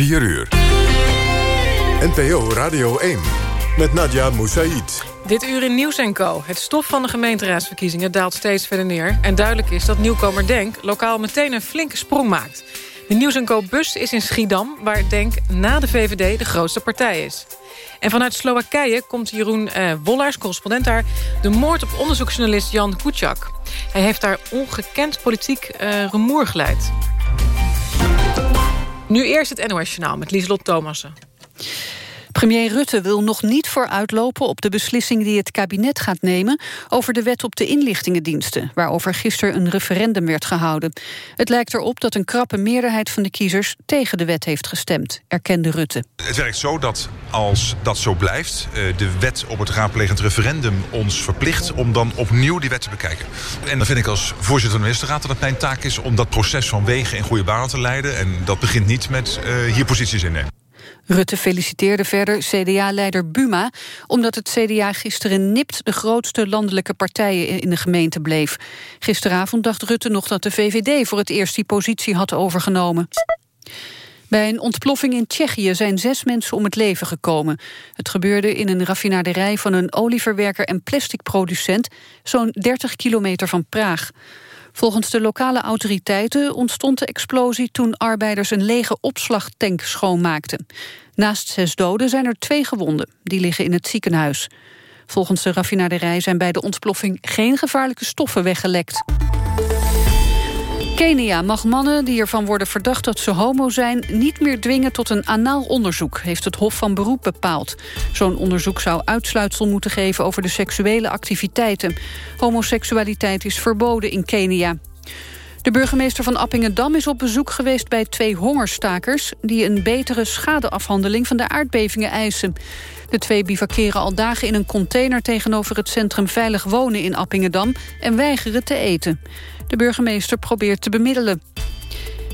4 uur. NPO Radio 1 met Nadia Moussaïd. Dit uur in Nieuws Co. Het stof van de gemeenteraadsverkiezingen daalt steeds verder neer. En duidelijk is dat nieuwkomer Denk lokaal meteen een flinke sprong maakt. De Nieuws Co bus is in Schiedam, waar Denk na de VVD de grootste partij is. En vanuit Slowakije komt Jeroen eh, correspondent daar... de moord op onderzoeksjournalist Jan Kuciak. Hij heeft daar ongekend politiek eh, rumoer geleid. Nu eerst het NOS Journaal met Lieselot Thomassen. Premier Rutte wil nog niet vooruitlopen op de beslissing die het kabinet gaat nemen over de wet op de inlichtingendiensten, waarover gisteren een referendum werd gehouden. Het lijkt erop dat een krappe meerderheid van de kiezers tegen de wet heeft gestemd, erkende Rutte. Het werkt zo dat als dat zo blijft, eh, de wet op het raadplegend referendum ons verplicht om dan opnieuw die wet te bekijken. En dan vind ik als voorzitter van de ministerraad dat het mijn taak is om dat proces van wegen in goede banen te leiden. En dat begint niet met uh, hier posities innemen. Rutte feliciteerde verder CDA-leider Buma... omdat het CDA gisteren nipt de grootste landelijke partijen in de gemeente bleef. Gisteravond dacht Rutte nog dat de VVD voor het eerst die positie had overgenomen. Bij een ontploffing in Tsjechië zijn zes mensen om het leven gekomen. Het gebeurde in een raffinaderij van een olieverwerker en plasticproducent... zo'n 30 kilometer van Praag. Volgens de lokale autoriteiten ontstond de explosie toen arbeiders een lege opslagtank schoonmaakten. Naast zes doden zijn er twee gewonden. Die liggen in het ziekenhuis. Volgens de raffinaderij zijn bij de ontploffing geen gevaarlijke stoffen weggelekt. Kenia mag mannen die ervan worden verdacht dat ze homo zijn... niet meer dwingen tot een anaal onderzoek, heeft het Hof van Beroep bepaald. Zo'n onderzoek zou uitsluitsel moeten geven over de seksuele activiteiten. Homoseksualiteit is verboden in Kenia. De burgemeester van Appingedam is op bezoek geweest bij twee hongerstakers... die een betere schadeafhandeling van de aardbevingen eisen. De twee bivakeren al dagen in een container tegenover het centrum Veilig Wonen in Appingedam... en weigeren te eten. De burgemeester probeert te bemiddelen.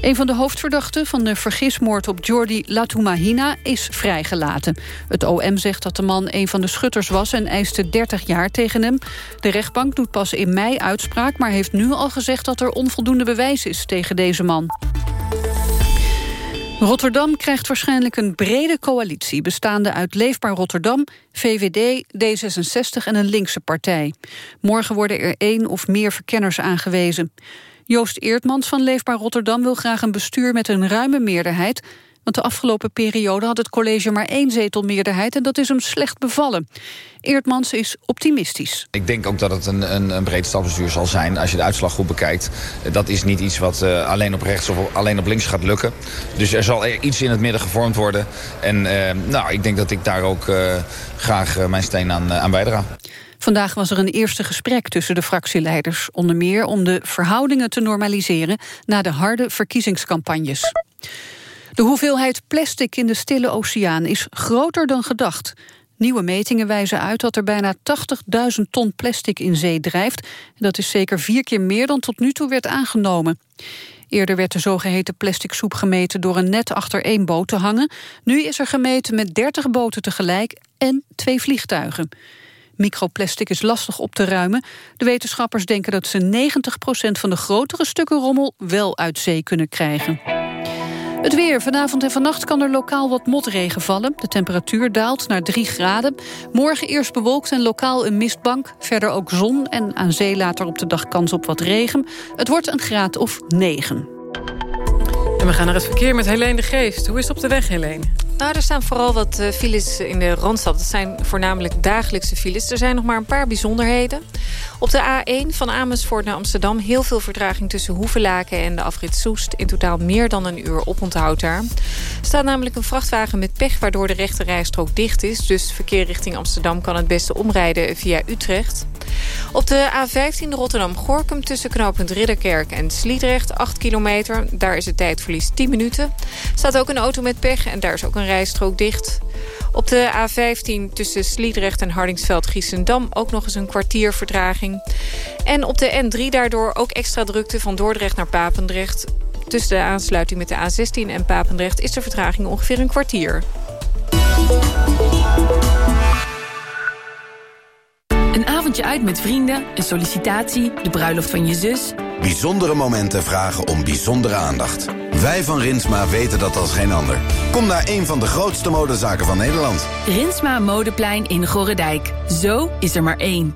Een van de hoofdverdachten van de vergismoord op Jordi Latumahina is vrijgelaten. Het OM zegt dat de man een van de schutters was en eiste 30 jaar tegen hem. De rechtbank doet pas in mei uitspraak, maar heeft nu al gezegd dat er onvoldoende bewijs is tegen deze man. Rotterdam krijgt waarschijnlijk een brede coalitie... bestaande uit Leefbaar Rotterdam, VVD, D66 en een linkse partij. Morgen worden er één of meer verkenners aangewezen. Joost Eertmans van Leefbaar Rotterdam wil graag een bestuur met een ruime meerderheid... Want de afgelopen periode had het college maar één zetelmeerderheid... en dat is hem slecht bevallen. Eertmans is optimistisch. Ik denk ook dat het een, een, een breed stapsbestuur zal zijn als je de uitslag goed bekijkt. Dat is niet iets wat uh, alleen op rechts of alleen op links gaat lukken. Dus er zal er iets in het midden gevormd worden. En uh, nou, ik denk dat ik daar ook graag mijn steen aan, aan bijdraag. Vandaag was er een eerste gesprek tussen de fractieleiders. Onder meer om de verhoudingen te normaliseren... na de harde verkiezingscampagnes. De hoeveelheid plastic in de Stille Oceaan is groter dan gedacht. Nieuwe metingen wijzen uit dat er bijna 80.000 ton plastic in zee drijft. Dat is zeker vier keer meer dan tot nu toe werd aangenomen. Eerder werd de zogeheten plastic soep gemeten door een net achter één boot te hangen. Nu is er gemeten met 30 boten tegelijk en twee vliegtuigen. Microplastic is lastig op te ruimen. De wetenschappers denken dat ze 90% van de grotere stukken rommel wel uit zee kunnen krijgen. Het weer. Vanavond en vannacht kan er lokaal wat motregen vallen. De temperatuur daalt naar 3 graden. Morgen eerst bewolkt en lokaal een mistbank. Verder ook zon en aan zee later op de dag kans op wat regen. Het wordt een graad of 9. En we gaan naar het verkeer met Helene de Geest. Hoe is het op de weg, Helene? Nou, er staan vooral wat uh, files in de Randstad. Het zijn voornamelijk dagelijkse files. Er zijn nog maar een paar bijzonderheden. Op de A1 van Amersfoort naar Amsterdam... heel veel vertraging tussen Hoevelaken en de afrit Soest. In totaal meer dan een uur oponthoud daar. Er staat namelijk een vrachtwagen met pech... waardoor de rechte rijstrook dicht is. Dus verkeer richting Amsterdam kan het beste omrijden via Utrecht. Op de A15 Rotterdam-Gorkum tussen knooppunt Ridderkerk en Sliedrecht... 8 kilometer, daar is het tijdverlies 10 minuten. staat ook een auto met pech en daar is ook een rijstrook dicht. Op de A15 tussen Sliedrecht en Hardingsveld-Giessendam... ook nog eens een kwartier vertraging. En op de N3 daardoor ook extra drukte van Dordrecht naar Papendrecht. Tussen de aansluiting met de A16 en Papendrecht... is de vertraging ongeveer een kwartier. Een avondje uit met vrienden, een sollicitatie, de bruiloft van je zus. Bijzondere momenten vragen om bijzondere aandacht. Wij van Rinsma weten dat als geen ander. Kom naar een van de grootste modezaken van Nederland. Rinsma Modeplein in Gorredijk. Zo is er maar één.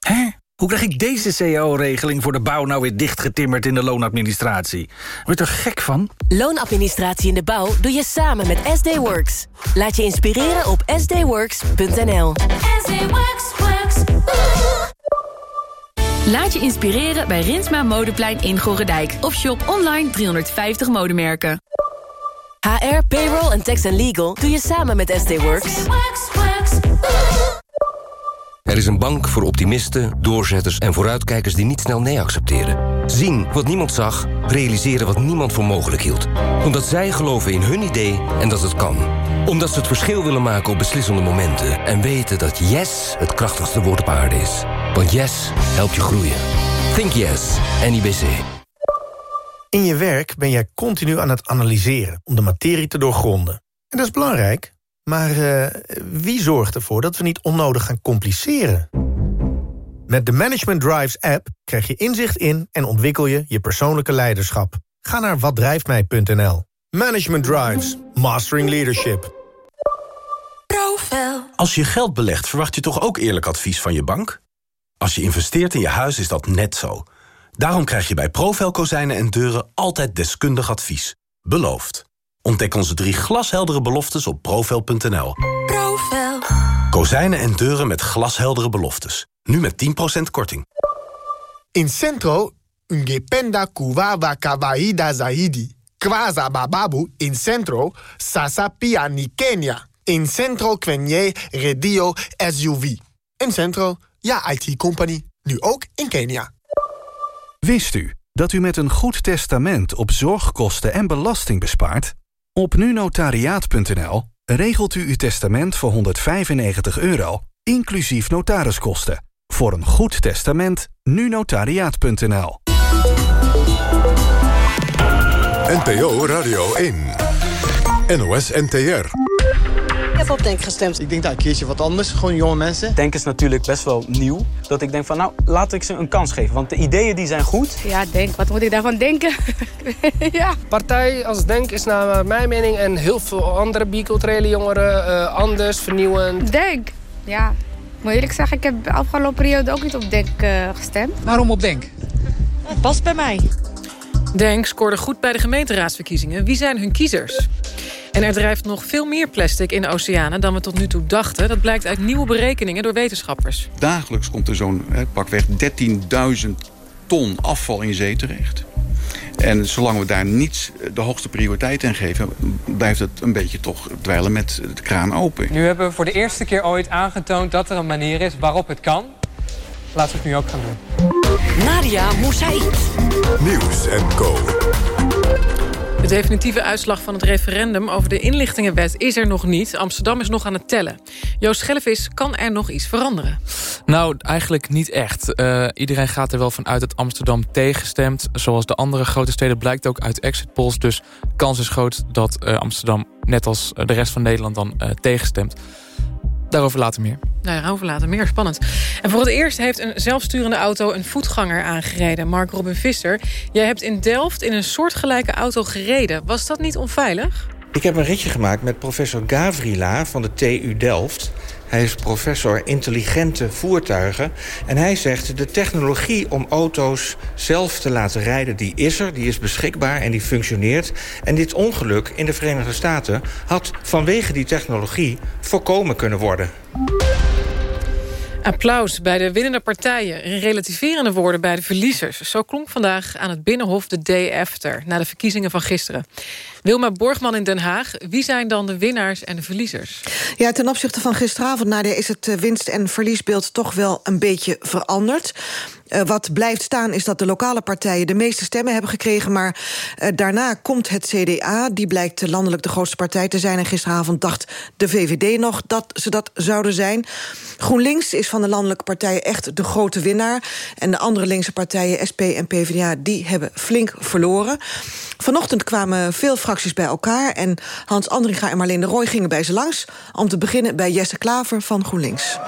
Hè? Hoe krijg ik deze cao-regeling voor de bouw nou weer dichtgetimmerd in de loonadministratie? Word er gek van? Loonadministratie in de bouw doe je samen met SD Works. Laat je inspireren op sdworks.nl. Laat je inspireren bij Rinsma Modeplein in Gorredijk. Of shop online 350 modemerken. HR, payroll en tax and legal doe je samen met SD Works. Er is een bank voor optimisten, doorzetters en vooruitkijkers die niet snel nee accepteren. Zien wat niemand zag, realiseren wat niemand voor mogelijk hield. Omdat zij geloven in hun idee en dat het kan. Omdat ze het verschil willen maken op beslissende momenten. En weten dat yes het krachtigste woord op aarde is. Want yes helpt je groeien. Think yes, NIBC. In je werk ben jij continu aan het analyseren om de materie te doorgronden. En dat is belangrijk. Maar uh, wie zorgt ervoor dat we niet onnodig gaan compliceren? Met de Management Drives app krijg je inzicht in en ontwikkel je je persoonlijke leiderschap. Ga naar watdrijftmij.nl. Management Drives. Mastering Leadership. Als je geld belegt, verwacht je toch ook eerlijk advies van je bank? Als je investeert in je huis is dat net zo. Daarom krijg je bij Profel Kozijnen en Deuren altijd deskundig advies. Beloofd. Ontdek onze drie glasheldere beloftes op profel.nl. Profel. Kozijnen en deuren met glasheldere beloftes. Nu met 10% korting. In Centro, ungependa kuwawa kawaida zaidi. Kwaza bababu in Centro, sasa pia ni Kenya. In Centro kwenye redio SUV. In Centro, ja IT-company. Nu ook in Kenia. Wist u dat u met een goed testament op zorgkosten en belasting bespaart? Op nunotariaat.nl regelt u uw testament voor 195 euro, inclusief notariskosten. Voor een goed testament, nunotariaat.nl. NPO Radio 1. NOS NTR. Ik heb op Denk gestemd. Ik denk dat een keertje wat anders, gewoon jonge mensen. Denk is natuurlijk best wel nieuw. Dat ik denk van, nou, laat ik ze een kans geven. Want de ideeën die zijn goed. Ja, Denk, wat moet ik daarvan denken? ja. Partij als Denk is naar mijn mening en heel veel andere biculturele jongeren uh, anders, vernieuwend. Denk, ja. Moet eerlijk zeggen, ik heb de afgelopen periode ook niet op Denk uh, gestemd. Waarom op Denk? Het past bij mij. Denk scoorde goed bij de gemeenteraadsverkiezingen. Wie zijn hun kiezers? En er drijft nog veel meer plastic in de oceanen dan we tot nu toe dachten. Dat blijkt uit nieuwe berekeningen door wetenschappers. Dagelijks komt er zo'n pakweg 13.000 ton afval in zee terecht. En zolang we daar niet de hoogste prioriteit aan geven... blijft het een beetje toch dweilen met de kraan open. Nu hebben we voor de eerste keer ooit aangetoond dat er een manier is waarop het kan. Laten we het nu ook gaan doen. Nadia Moussaïd. Nieuws en Co. De definitieve uitslag van het referendum over de inlichtingenwet is er nog niet. Amsterdam is nog aan het tellen. Joost Schellevis, kan er nog iets veranderen? Nou, eigenlijk niet echt. Uh, iedereen gaat er wel van uit dat Amsterdam tegenstemt. Zoals de andere grote steden blijkt ook uit exit polls. Dus kans is groot dat uh, Amsterdam, net als de rest van Nederland, dan tegenstemt. Daarover later meer. Nou, daarover later meer. Spannend. En voor het eerst heeft een zelfsturende auto een voetganger aangereden. Mark Robin Visser, jij hebt in Delft in een soortgelijke auto gereden. Was dat niet onveilig? Ik heb een ritje gemaakt met professor Gavrila van de TU Delft. Hij is professor intelligente voertuigen. En hij zegt, de technologie om auto's zelf te laten rijden... die is er, die is beschikbaar en die functioneert. En dit ongeluk in de Verenigde Staten... had vanwege die technologie voorkomen kunnen worden. Applaus bij de winnende partijen. Relativerende woorden bij de verliezers. Zo klonk vandaag aan het Binnenhof de day after... na de verkiezingen van gisteren. Wilma Borgman in Den Haag. Wie zijn dan de winnaars en de verliezers? Ja, ten opzichte van gisteravond, Nadia, is het winst- en verliesbeeld toch wel een beetje veranderd. Uh, wat blijft staan is dat de lokale partijen de meeste stemmen hebben gekregen... maar uh, daarna komt het CDA, die blijkt landelijk de grootste partij te zijn... en gisteravond dacht de VVD nog dat ze dat zouden zijn. GroenLinks is van de landelijke partijen echt de grote winnaar... en de andere linkse partijen, SP en PvdA, die hebben flink verloren. Vanochtend kwamen veel fracties bij elkaar... en Hans Andringa en Marleen de Rooij gingen bij ze langs... om te beginnen bij Jesse Klaver van GroenLinks.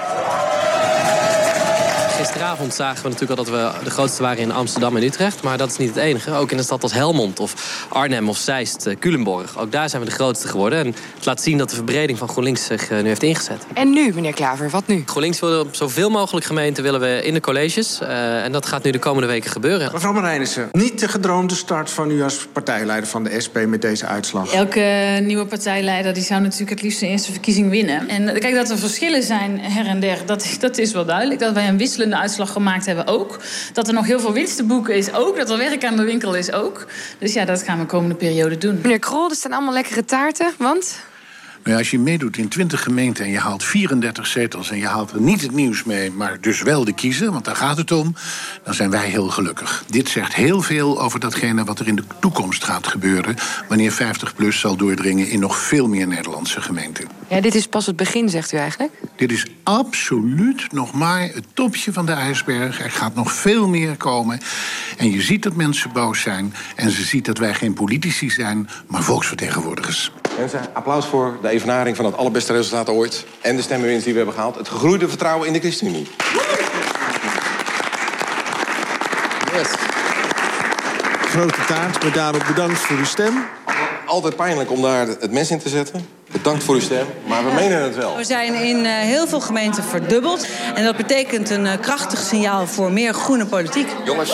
Gisteravond zagen we natuurlijk al dat we de grootste waren in Amsterdam en Utrecht. Maar dat is niet het enige. Ook in een stad als Helmond of Arnhem of Zeist, uh, Culemborg. Ook daar zijn we de grootste geworden. En het laat zien dat de verbreding van GroenLinks zich uh, nu heeft ingezet. En nu, meneer Klaver, wat nu? GroenLinks wil op zoveel mogelijk gemeenten willen we in de colleges. Uh, en dat gaat nu de komende weken gebeuren. Mevrouw Marijnissen, niet de gedroomde start van u als partijleider van de SP met deze uitslag. Elke nieuwe partijleider die zou natuurlijk het liefst de eerste verkiezing winnen. En kijk, dat er verschillen zijn her en der, dat, dat is wel duidelijk. Dat wij een wisselende uitslag gemaakt hebben ook. Dat er nog heel veel winst te boeken is ook. Dat er werk aan de winkel is ook. Dus ja, dat gaan we de komende periode doen. Meneer Krol, er staan allemaal lekkere taarten, want... Nou ja, als je meedoet in 20 gemeenten en je haalt 34 zetels... en je haalt er niet het nieuws mee, maar dus wel de kiezen... want daar gaat het om, dan zijn wij heel gelukkig. Dit zegt heel veel over datgene wat er in de toekomst gaat gebeuren... wanneer 50PLUS zal doordringen in nog veel meer Nederlandse gemeenten. Ja, dit is pas het begin, zegt u eigenlijk? Dit is absoluut nog maar het topje van de ijsberg. Er gaat nog veel meer komen. En je ziet dat mensen boos zijn... en ze ziet dat wij geen politici zijn, maar volksvertegenwoordigers. Mensen, applaus voor de evenaring van het allerbeste resultaat ooit... en de stemmenwinst die we hebben gehaald. Het gegroeide vertrouwen in de ChristenUnie. Yes. Grote taart, maar daarop bedankt voor uw stem. Altijd pijnlijk om daar het mes in te zetten. Bedankt voor uw stem, maar we menen het wel. We zijn in uh, heel veel gemeenten verdubbeld. En dat betekent een uh, krachtig signaal voor meer groene politiek. Jongens...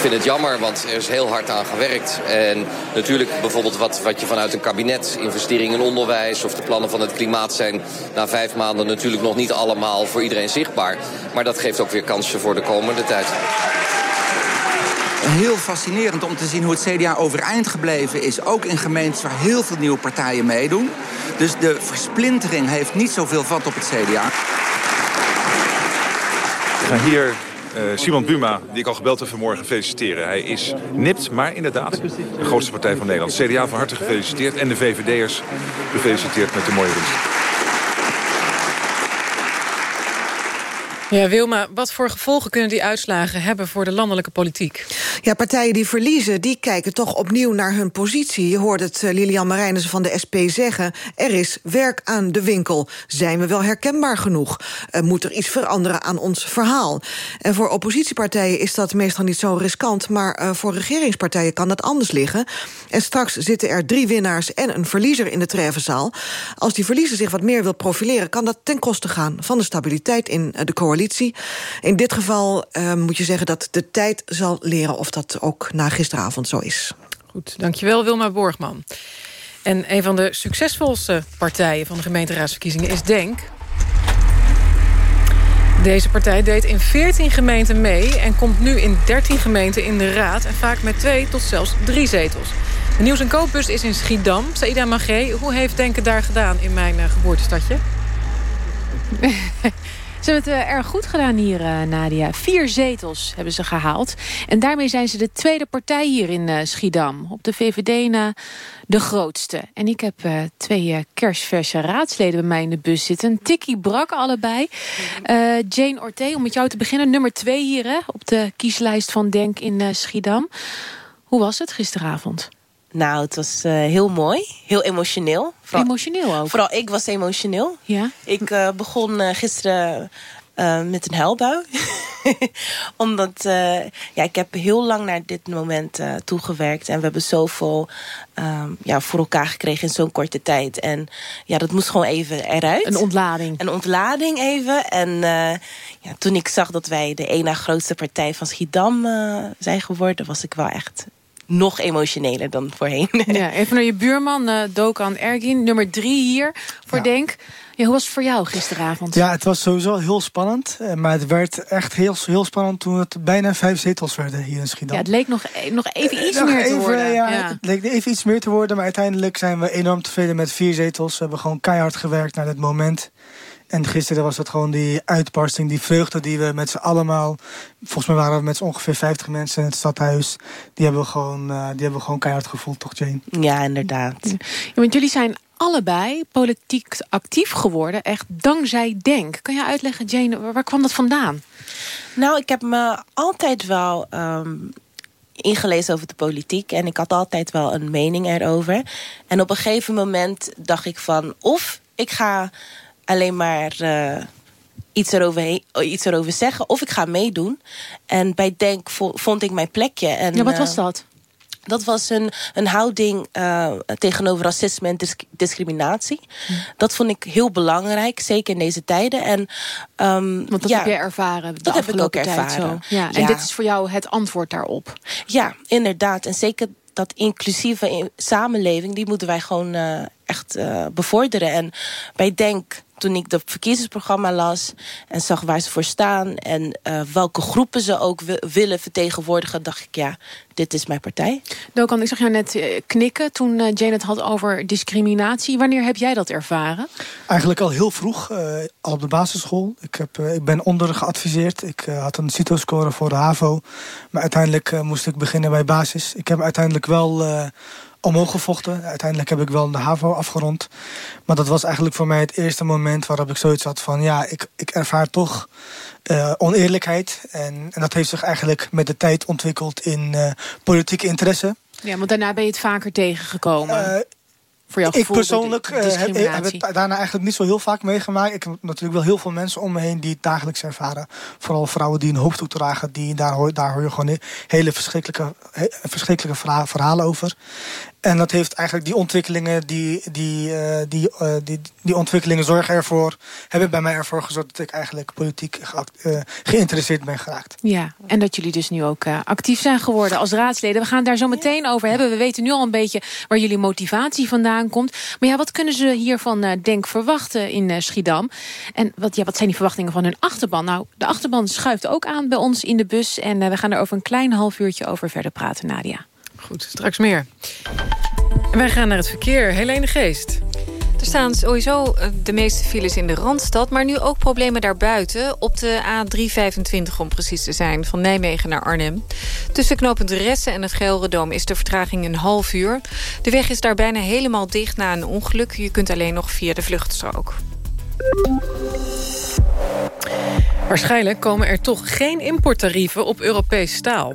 Vind het jammer, want er is heel hard aan gewerkt. En natuurlijk bijvoorbeeld wat, wat je vanuit een kabinet... investeringen in onderwijs of de plannen van het klimaat zijn... na vijf maanden natuurlijk nog niet allemaal voor iedereen zichtbaar. Maar dat geeft ook weer kansen voor de komende tijd. Heel fascinerend om te zien hoe het CDA overeind gebleven is. Ook in gemeentes waar heel veel nieuwe partijen meedoen. Dus de versplintering heeft niet zoveel vat op het CDA. We gaan hier uh, Simon Buma, die ik al gebeld heb vanmorgen, feliciteren. Hij is nipt, maar inderdaad de grootste partij van Nederland. CDA van harte gefeliciteerd en de VVD'ers gefeliciteerd met de mooie winst. Ja, Wilma, wat voor gevolgen kunnen die uitslagen hebben voor de landelijke politiek? Ja, partijen die verliezen, die kijken toch opnieuw naar hun positie. Je hoort het uh, Lilian Marijnissen van de SP zeggen. Er is werk aan de winkel. Zijn we wel herkenbaar genoeg? Uh, moet er iets veranderen aan ons verhaal? En voor oppositiepartijen is dat meestal niet zo riskant... maar uh, voor regeringspartijen kan dat anders liggen. En straks zitten er drie winnaars en een verliezer in de treffenzaal. Als die verliezer zich wat meer wil profileren... kan dat ten koste gaan van de stabiliteit in de coalitie. In dit geval uh, moet je zeggen dat de tijd zal leren... of dat ook na gisteravond zo is. Goed, dankjewel Wilma Borgman. En een van de succesvolste partijen van de gemeenteraadsverkiezingen is DENK. Deze partij deed in 14 gemeenten mee... en komt nu in 13 gemeenten in de raad... en vaak met twee tot zelfs drie zetels. De Nieuws- en Koopbus is in Schiedam. Saida Magé, hoe heeft Denken daar gedaan in mijn uh, geboortestadje? Ze hebben het uh, erg goed gedaan hier, uh, Nadia. Vier zetels hebben ze gehaald. En daarmee zijn ze de tweede partij hier in uh, Schiedam. Op de VVD na de grootste. En ik heb twee kerstverse raadsleden bij mij in de bus zitten. Tikkie Brak allebei. Jane Orte, om met jou te beginnen. Nummer twee hier hè, op de kieslijst van Denk in Schiedam. Hoe was het gisteravond? Nou, het was uh, heel mooi. Heel emotioneel. Vooral, emotioneel ook? Vooral ik was emotioneel. Ja? Ik uh, begon uh, gisteren met een huilbui. Omdat ja, ik heb heel lang naar dit moment toegewerkt. En we hebben zoveel um, ja, voor elkaar gekregen in zo'n korte tijd. En ja, dat moest gewoon even eruit. Een ontlading. Een ontlading even. En ja, toen ik zag dat wij de ene grootste partij van Schiedam zijn geworden... was ik wel echt nog emotioneler dan voorheen. Ja, even naar je buurman, uh, Dokan Ergin, nummer drie hier voor ja. Denk. Ja, hoe was het voor jou gisteravond? Ja, het was sowieso heel spannend. Maar het werd echt heel, heel spannend toen het bijna vijf zetels werden hier in Schiedam. Ja, het leek nog, nog even iets nog meer even, te worden. Ja, ja, Het leek even iets meer te worden, maar uiteindelijk zijn we enorm tevreden met vier zetels. We hebben gewoon keihard gewerkt naar dit moment. En gisteren was het gewoon die uitbarsting, die vreugde die we met z'n allemaal... Volgens mij waren we met z'n ongeveer 50 mensen in het stadhuis. Die hebben we gewoon, uh, die hebben we gewoon keihard gevoeld, toch Jane? Ja, inderdaad. Ja, want jullie zijn allebei politiek actief geworden, echt dankzij Denk. Kan je uitleggen, Jane, waar kwam dat vandaan? Nou, ik heb me altijd wel... Um ingelezen over de politiek. En ik had altijd wel een mening erover. En op een gegeven moment dacht ik van... of ik ga alleen maar uh, iets, erover iets erover zeggen. Of ik ga meedoen. En bij Denk vond ik mijn plekje. En, ja, wat was dat? Dat was een, een houding uh, tegenover racisme en disc discriminatie. Hm. Dat vond ik heel belangrijk, zeker in deze tijden. En, um, Want dat ja, heb je ervaren Dat heb ik ook ervaren. Ja, en dit is voor jou het antwoord daarop? Ja, inderdaad. En zeker dat inclusieve samenleving... die moeten wij gewoon uh, echt uh, bevorderen. En bij Denk toen ik het verkiezingsprogramma las en zag waar ze voor staan en uh, welke groepen ze ook willen vertegenwoordigen, dacht ik ja, dit is mijn partij. Dokan, ik zag jou net uh, knikken toen uh, Jane het had over discriminatie. Wanneer heb jij dat ervaren? Eigenlijk al heel vroeg, al op de basisschool. Ik, heb, ik ben onder geadviseerd. Ik had een CITO-score voor de HAVO. Maar uiteindelijk moest ik beginnen bij basis. Ik heb uiteindelijk wel omhoog gevochten. Uiteindelijk heb ik wel de HAVO afgerond. Maar dat was eigenlijk voor mij het eerste moment waarop ik zoiets had van... ja, ik, ik ervaar toch uh, oneerlijkheid. En, en, dat heeft zich eigenlijk met de tijd ontwikkeld in uh, politieke interesse. Ja, want daarna ben je het vaker tegengekomen. Uh, voor jouw ik persoonlijk heb, heb, het daarna eigenlijk niet zo heel vaak meegemaakt. Ik heb natuurlijk wel heel veel mensen om me heen die het dagelijks ervaren. Vooral vrouwen die een hoofddoek dragen. Die, daar, hoor, daar hoor je gewoon hele verschrikkelijke, verschrikkelijke verhalen over. En dat heeft eigenlijk die ontwikkelingen, die, die, uh, die, uh, die, die ontwikkelingen zorgen ervoor, hebben bij mij ervoor gezorgd dat ik eigenlijk politiek uh, geïnteresseerd ben geraakt. Ja, en dat jullie dus nu ook actief zijn geworden als raadsleden. We gaan het daar zo meteen over hebben. We weten nu al een beetje waar jullie motivatie vandaan komt. Maar ja, wat kunnen ze hiervan denk verwachten in Schiedam? En wat, ja, wat zijn die verwachtingen van hun achterban? Nou, de achterban schuift ook aan bij ons in de bus. En we gaan er over een klein half uurtje over verder praten, Nadia. Goed, straks meer. En wij gaan naar het verkeer. Helene Geest. Er staan sowieso eh, de meeste files in de Randstad... maar nu ook problemen daarbuiten. Op de A325 om precies te zijn, van Nijmegen naar Arnhem. Tussen knooppunt Ressen en het Gelredoom is de vertraging een half uur. De weg is daar bijna helemaal dicht na een ongeluk. Je kunt alleen nog via de vluchtstrook. Waarschijnlijk komen er toch geen importtarieven op Europees staal.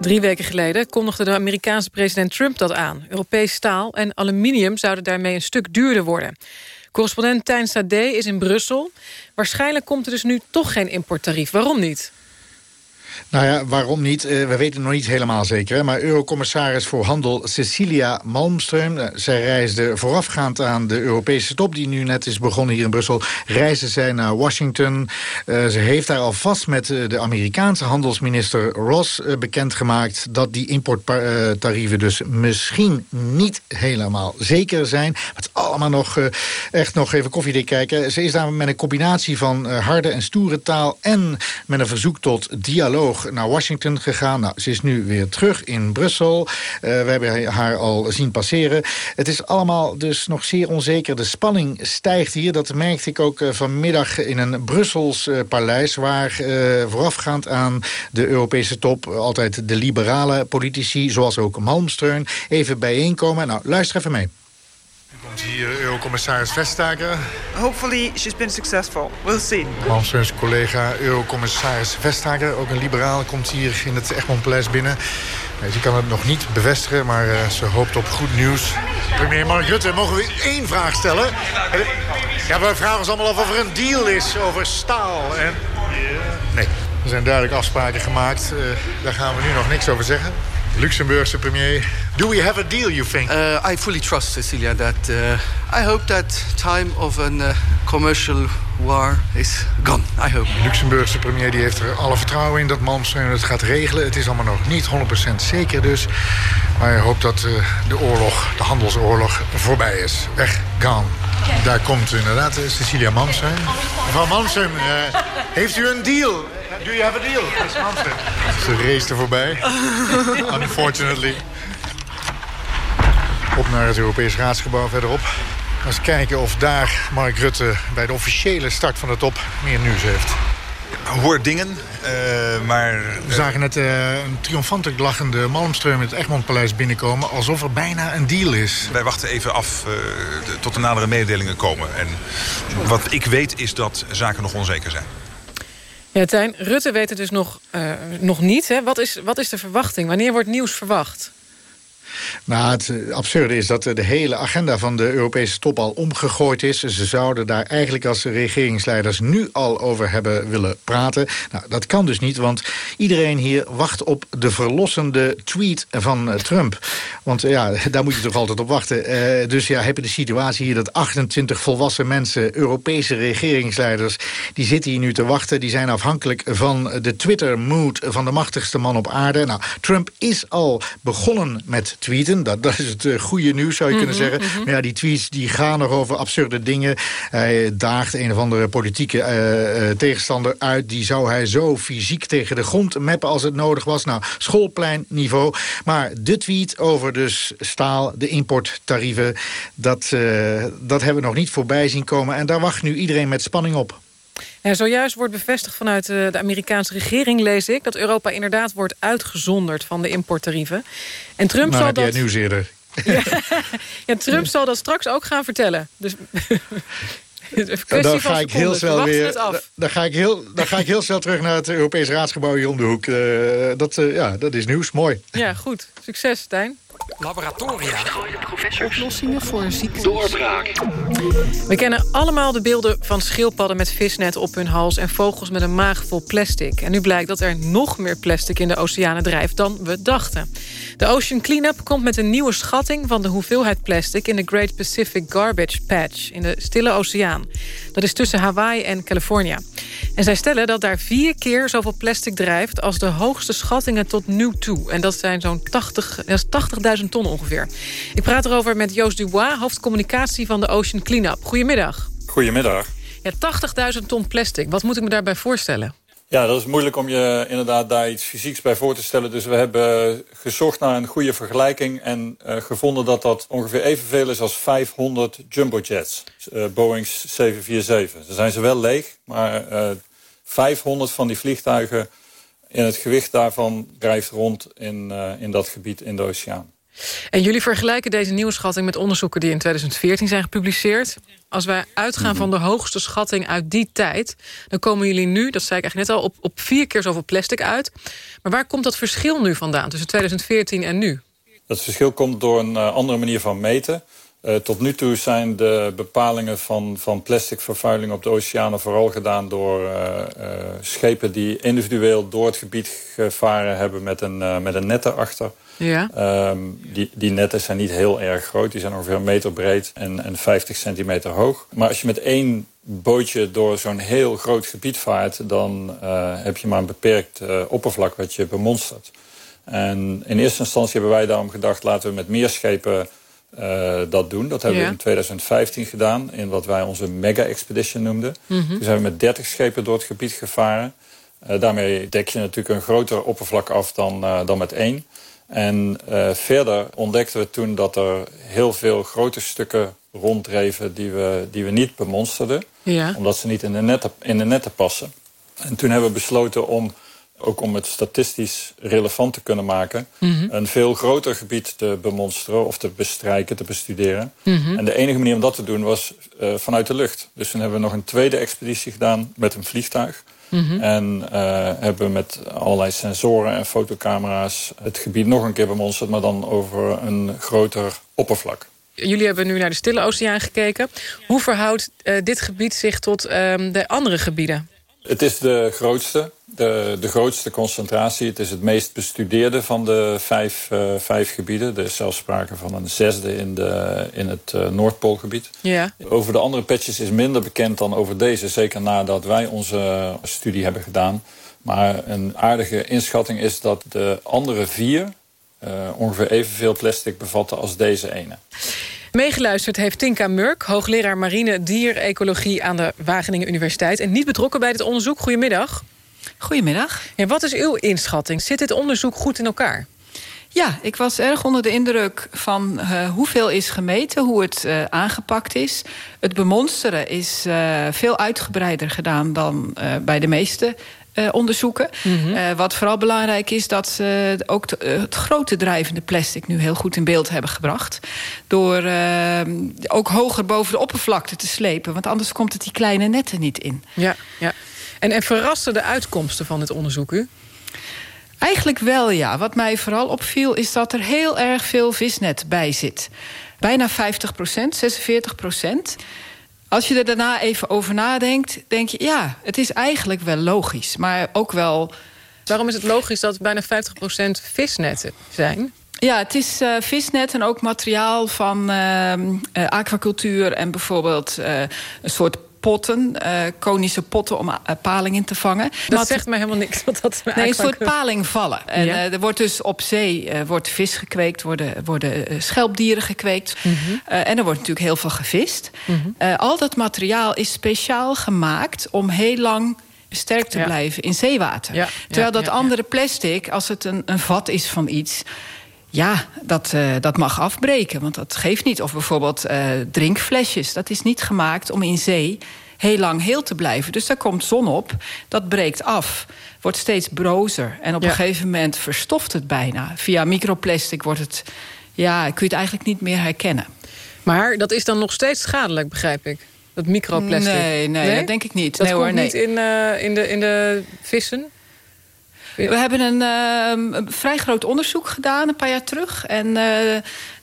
Drie weken geleden kondigde de Amerikaanse president Trump dat aan. Europees staal en aluminium zouden daarmee een stuk duurder worden. Correspondent Tijn Sade is in Brussel. Waarschijnlijk komt er dus nu toch geen importtarief. Waarom niet? Nou ja, waarom niet? Uh, we weten nog niet helemaal zeker. Maar Eurocommissaris voor Handel Cecilia Malmström... Uh, zij reisde voorafgaand aan de Europese top... die nu net is begonnen hier in Brussel... reisde zij naar Washington. Uh, ze heeft daar alvast met de Amerikaanse handelsminister Ross bekendgemaakt... dat die importtarieven dus misschien niet helemaal zeker zijn. Het is allemaal nog echt nog even koffiedik kijken. Ze is daar met een combinatie van harde en stoere taal... en met een verzoek tot dialoog naar Washington gegaan. Nou, ze is nu weer terug in Brussel. Uh, we hebben haar al zien passeren. Het is allemaal dus nog zeer onzeker. De spanning stijgt hier. Dat merkte ik ook uh, vanmiddag in een Brussels uh, paleis... waar voorafgaand aan de Europese top... altijd de liberale politici, zoals ook Malmström... even bijeenkomen. Nou, luister even mee. Nu komt hier Eurocommissaris Vestager. Hopefully she's been successful. We'll see. Malmströms collega Eurocommissaris Vestager, ook een liberaal, komt hier in het Egmond Paleis binnen. Nee, ze kan het nog niet bevestigen, maar uh, ze hoopt op goed nieuws. Premier Mark Rutte, mogen we één vraag stellen? Ja, we vragen ons allemaal af of er een deal is over staal. En... Nee, er zijn duidelijk afspraken gemaakt. Uh, daar gaan we nu nog niks over zeggen. Luxemburgse premier. Do we have a deal, you think? Uh, I fully trust Cecilia that uh, I hope that time of a uh, commercial war is gone. I hope. De Luxemburgse premier die heeft er alle vertrouwen in dat Malmström het gaat regelen. Het is allemaal nog niet 100% zeker dus. Maar hij hoopt dat uh, de oorlog, de handelsoorlog, voorbij is. Weg, gone. Daar komt inderdaad uh, Cecilia Malmström. Mevrouw Malmström, uh, heeft u een deal? Do you have a deal? Miss Malmström. Ze race er voorbij. Unfortunately. Op naar het Europees Raadsgebouw verderop. Eens kijken of daar Mark Rutte bij de officiële start van de top meer nieuws heeft. Hoor dingen, uh, maar... We zagen net uh, een triomfantelijk lachende Malmström het Egmondpaleis binnenkomen... alsof er bijna een deal is. Wij wachten even af uh, de, tot de nadere mededelingen komen. En wat ik weet is dat zaken nog onzeker zijn. Ja, Tijn, Rutte weet het dus nog, nog niet. Hè? Wat, is, wat is de verwachting? Wanneer wordt nieuws verwacht? Nou, het eh, absurde is dat de hele agenda van de Europese top al omgegooid is. Ze zouden daar eigenlijk als regeringsleiders nu al over hebben willen praten. Nou, dat kan dus niet, want iedereen hier wacht op de verlossende tweet van eh, Trump. Want eh, ja, daar moet je toch altijd op wachten. dus ja, heb je de situatie hier dat 28 volwassen mensen, Europese regeringsleiders, die zitten hier nu te wachten. Die zijn afhankelijk van de Twitter-mood van de machtigste man op aarde. Nou, Trump is al begonnen met tweeten. Dat, dat is het uh, goede nieuws, zou je kunnen Mhm, zeggen. Maar ja, die tweets die gaan nog over absurde dingen. Hij daagt een of andere politieke eh, eh, tegenstander uit. Die zou hij zo fysiek tegen de grond meppen als het nodig was. Nou, schoolpleinniveau. Maar de tweet over dus staal, de importtarieven... dat, eh, dat hebben we nog niet voorbij zien komen. En daar wacht nu iedereen met spanning op. Ja, zojuist wordt bevestigd vanuit eh, de Amerikaanse regering, lees ik... dat Europa inderdaad wordt uitgezonderd van de importtarieven. En Trump nou, zal dat... nieuws eerder. Ja, Trump zal dat straks ook gaan vertellen. Dus dan ga ik heel snel weer. Dan ga ik heel, dan ga ik heel snel terug naar het Europees Raadsgebouw hier om de hoek. Eh, dat, eh, ja, dat is nieuws. Mooi. Ja, goed. Succes, Stijn. Laboratoria. Oplossingen voor ziektes. Doorbraak. We kennen allemaal de beelden van schildpadden met visnet op hun hals... en vogels met een maag vol plastic. En nu blijkt dat er nog meer plastic in de oceanen drijft dan we dachten. De Ocean Cleanup komt met een nieuwe schatting... van de hoeveelheid plastic in de Great Pacific Garbage Patch... in de Stille Oceaan. Dat is tussen Hawaii en California. En zij stellen dat daar vier keer zoveel plastic drijft... als de hoogste schattingen tot nu toe. En dat zijn zo'n 80 dat is 80.000 ton ongeveer. Ik praat erover met Joost Dubois, hoofdcommunicatie van de Ocean Cleanup. Goedemiddag. Goedemiddag. Ja, 80.000 ton plastic. Wat moet ik me daarbij voorstellen? Ja, dat is moeilijk om je inderdaad daar iets fysieks bij voor te stellen. Dus we hebben gezocht naar een goede vergelijking... en uh, gevonden dat dat ongeveer evenveel is als 500 jumbojets. Uh, Boeing's 747. Ze zijn ze wel leeg, maar uh, 500 van die vliegtuigen... in het gewicht daarvan drijft rond in, uh, in dat gebied in de oceaan. En jullie vergelijken deze nieuwe schatting met onderzoeken die in 2014 zijn gepubliceerd. Als wij uitgaan van de hoogste schatting uit die tijd... dan komen jullie nu, dat zei ik eigenlijk net al, op, op vier keer zoveel plastic uit. Maar waar komt dat verschil nu vandaan tussen 2014 en nu? Dat verschil komt door een uh, andere manier van meten. Uh, tot nu toe zijn de bepalingen van, van plastic vervuiling op de oceanen... vooral gedaan door uh, schepen die individueel door het gebied gevaren hebben... met een, met een net erachter... Ja. Um, die, die netten zijn niet heel erg groot. Die zijn ongeveer een meter breed en, en 50 centimeter hoog. Maar als je met één bootje door zo'n heel groot gebied vaart... dan heb je maar een beperkt oppervlak wat je bemonstert. En in eerste instantie hebben wij daarom gedacht... laten we met meer schepen uh, dat doen. Dat hebben Ja. we in 2015 gedaan... in wat wij onze mega-expedition noemden. Mhm. Toen zijn we met 30 schepen door het gebied gevaren. Uh, daarmee dek je natuurlijk een groter oppervlak af dan, uh, dan met één. En verder ontdekten we toen dat er heel veel grote stukken ronddreven... die we, die we niet bemonsterden, Ja. omdat ze niet in de, netten, in de netten passen. En toen hebben we besloten om, ook om het statistisch relevant te kunnen maken... Mhm. een veel groter gebied te bemonsteren of te bestrijken, te bestuderen. Mhm. En de enige manier om dat te doen was uh, vanuit de lucht. Dus toen hebben we nog een tweede expeditie gedaan met een vliegtuig... Mhm. En uh, hebben met allerlei sensoren en fotocamera's het gebied nog een keer bemonsterd, maar dan over een groter oppervlak. Jullie hebben nu naar de Stille Oceaan gekeken. Hoe verhoudt uh, dit gebied zich tot uh, de andere gebieden? Het is de grootste, de, de grootste concentratie. Het is het meest bestudeerde van de vijf, uh, vijf gebieden. Er is zelfs sprake van een zesde in, de, in het uh, Noordpoolgebied. Ja. Over de andere patches is minder bekend dan over deze. Zeker nadat wij onze studie hebben gedaan. Maar een aardige inschatting is dat de andere vier... Uh, ongeveer evenveel plastic bevatten als deze ene. Meegeluisterd heeft Tinka Murk, hoogleraar marine dierecologie aan de Wageningen Universiteit. En niet betrokken bij dit onderzoek. Goedemiddag. Goedemiddag. Ja, wat is uw inschatting? Zit dit onderzoek goed in elkaar? Ja, ik was erg onder de indruk van uh, hoeveel is gemeten, hoe het uh, aangepakt is. Het bemonsteren is uh, veel uitgebreider gedaan dan bij de meeste uh, onderzoeken. Mm -hmm. uh, wat vooral belangrijk is dat ze ook te, uh, het grote drijvende plastic nu heel goed in beeld hebben gebracht. Door ook hoger boven de oppervlakte te slepen. Want anders komt het die kleine netten niet in. Ja, ja. En, en verrasten de uitkomsten van dit onderzoek u? Eigenlijk wel, ja. Wat mij vooral opviel is dat er heel erg veel visnet bij zit. Bijna 50 procent, 46 procent. Als je er daarna even over nadenkt, denk je... ja, het is eigenlijk wel logisch, maar ook wel... Waarom is het logisch dat bijna 50 procent visnetten zijn? Ja, het is uh, visnet en ook materiaal van uh, uh, aquacultuur... en bijvoorbeeld een soort potten, konische potten om paling in te vangen. Dat zegt mij helemaal niks. Wat dat nee, een soort palingvallen. En ja? er wordt dus op zee wordt vis gekweekt, worden, worden schelpdieren gekweekt. Mm -hmm. en er wordt natuurlijk heel veel gevist. Mm -hmm. al dat materiaal is speciaal gemaakt om heel lang sterk te ja. blijven in zeewater. Ja, Terwijl dat andere plastic, als het een, een vat is van iets... Ja, dat, uh, dat mag afbreken, want dat geeft niet. Of bijvoorbeeld uh, drinkflesjes. Dat is niet gemaakt om in zee heel lang heel te blijven. Dus daar komt zon op, dat breekt af. Wordt steeds brozer. En op ja. een gegeven moment verstoft het bijna. Via microplastic wordt het... Ja, kun je het eigenlijk niet meer herkennen. Maar dat is dan nog steeds schadelijk, begrijp ik? Dat microplastic? Nee, nee, nee? dat denk ik niet. Dat nee, komt hoor, nee. niet in, uh, in, de, in de vissen? We hebben een, uh, een, vrij groot onderzoek gedaan een paar jaar terug. En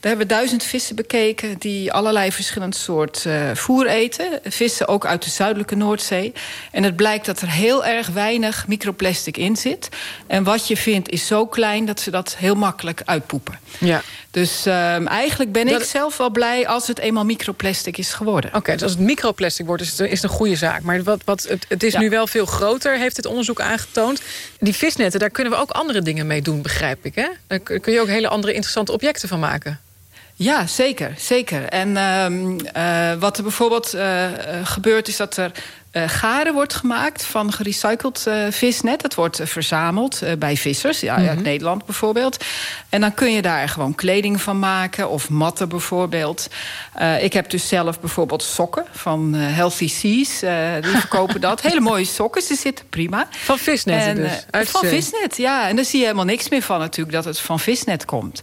daar hebben we duizend vissen bekeken... die allerlei verschillend soort uh, voer eten. Vissen ook uit de zuidelijke Noordzee. En het blijkt dat er heel erg weinig microplastic in zit. En wat je vindt is zo klein dat ze dat heel makkelijk uitpoepen. Ja. Dus uh, eigenlijk ben dat... ik zelf wel blij als het eenmaal microplastic is geworden. Oké, okay, dus als het microplastic wordt is het, is het een goede zaak. Maar wat, wat, het, het is ja. nu wel veel groter, heeft het onderzoek aangetoond. Die visnetten, daar kunnen we ook andere dingen mee doen, begrijp ik. Hè? Daar kun je ook hele andere interessante objecten van maken. Ja, zeker. zeker. En uh, uh, wat er bijvoorbeeld uh, gebeurt is dat er garen wordt gemaakt van gerecycled uh, visnet. Dat wordt uh, verzameld bij vissers, ja, mm -hmm. uit Nederland bijvoorbeeld. En dan kun je daar gewoon kleding van maken of matten bijvoorbeeld. ik heb dus zelf bijvoorbeeld sokken van Healthy Seas. die verkopen dat. Hele mooie sokken, ze zitten prima. Van visnet dus? Uit van visnet, ja. En daar zie je helemaal niks meer van natuurlijk, dat het van visnet komt.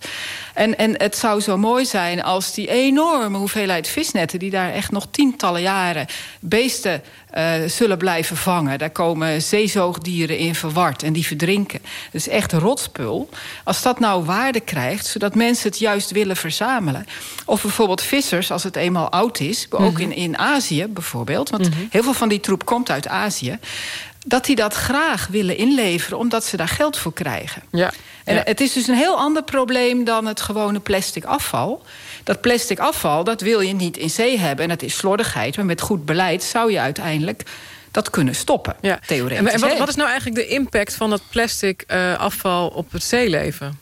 En, en het zou zo mooi zijn als die enorme hoeveelheid visnetten... die daar echt nog tientallen jaren beesten uh, zullen blijven vangen. Daar komen zeezoogdieren in verward en die verdrinken. Dus echt rotspul. Als dat nou waarde krijgt, zodat mensen het juist willen verzamelen. Of bijvoorbeeld vissers, als het eenmaal oud is. Ook -hmm. in, in Azië bijvoorbeeld. Want mm -hmm. heel veel van die troep komt uit Azië dat die dat graag willen inleveren... omdat ze daar geld voor krijgen. Ja, en ja. het is dus een heel ander probleem dan het gewone plastic afval. Dat plastic afval, dat wil je niet in zee hebben. En dat is slordigheid. Maar met goed beleid zou je uiteindelijk dat kunnen stoppen, ja. theoretisch. En wat, wat, is nou eigenlijk de impact van dat plastic uh, afval op het zeeleven?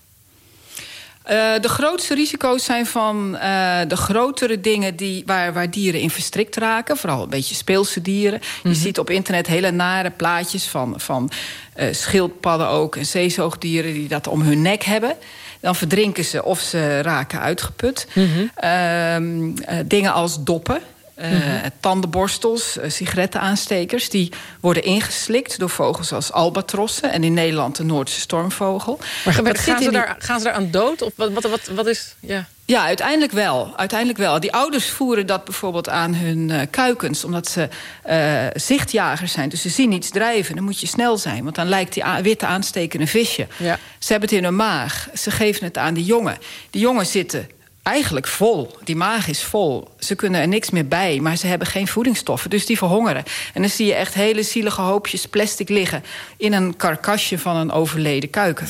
Uh, de grootste risico's zijn van uh, de grotere dingen die, waar, waar dieren in verstrikt raken. Vooral een beetje speelse dieren. Mm -hmm. Je ziet op internet hele nare plaatjes van, van uh, schildpadden ook... en zeezoogdieren die dat om hun nek hebben. Dan verdrinken ze of ze raken uitgeput. Mm -hmm. dingen als doppen. Uh, mm -hmm. tandenborstels, uh, sigarettenaanstekers... die worden ingeslikt door vogels als albatrossen... en in Nederland de Noordse stormvogel. Maar gaan, gaan, ze, daar, gaan ze daar aan dood? Of wat, wat, wat, wat is... Ja. Ja, uiteindelijk wel. uiteindelijk wel. Die ouders voeren dat bijvoorbeeld aan hun uh, kuikens... omdat ze uh, zichtjagers zijn, dus ze zien iets drijven. Dan moet je snel zijn, want dan lijkt die witte aansteker een visje. Ja. Ze hebben het in hun maag. Ze geven het aan die jongen. Die jongen zitten eigenlijk vol. Die maag is vol. Ze kunnen er niks meer bij, maar ze hebben geen voedingsstoffen. Dus die verhongeren. En dan zie je echt hele zielige hoopjes plastic liggen... in een karkasje van een overleden kuiken.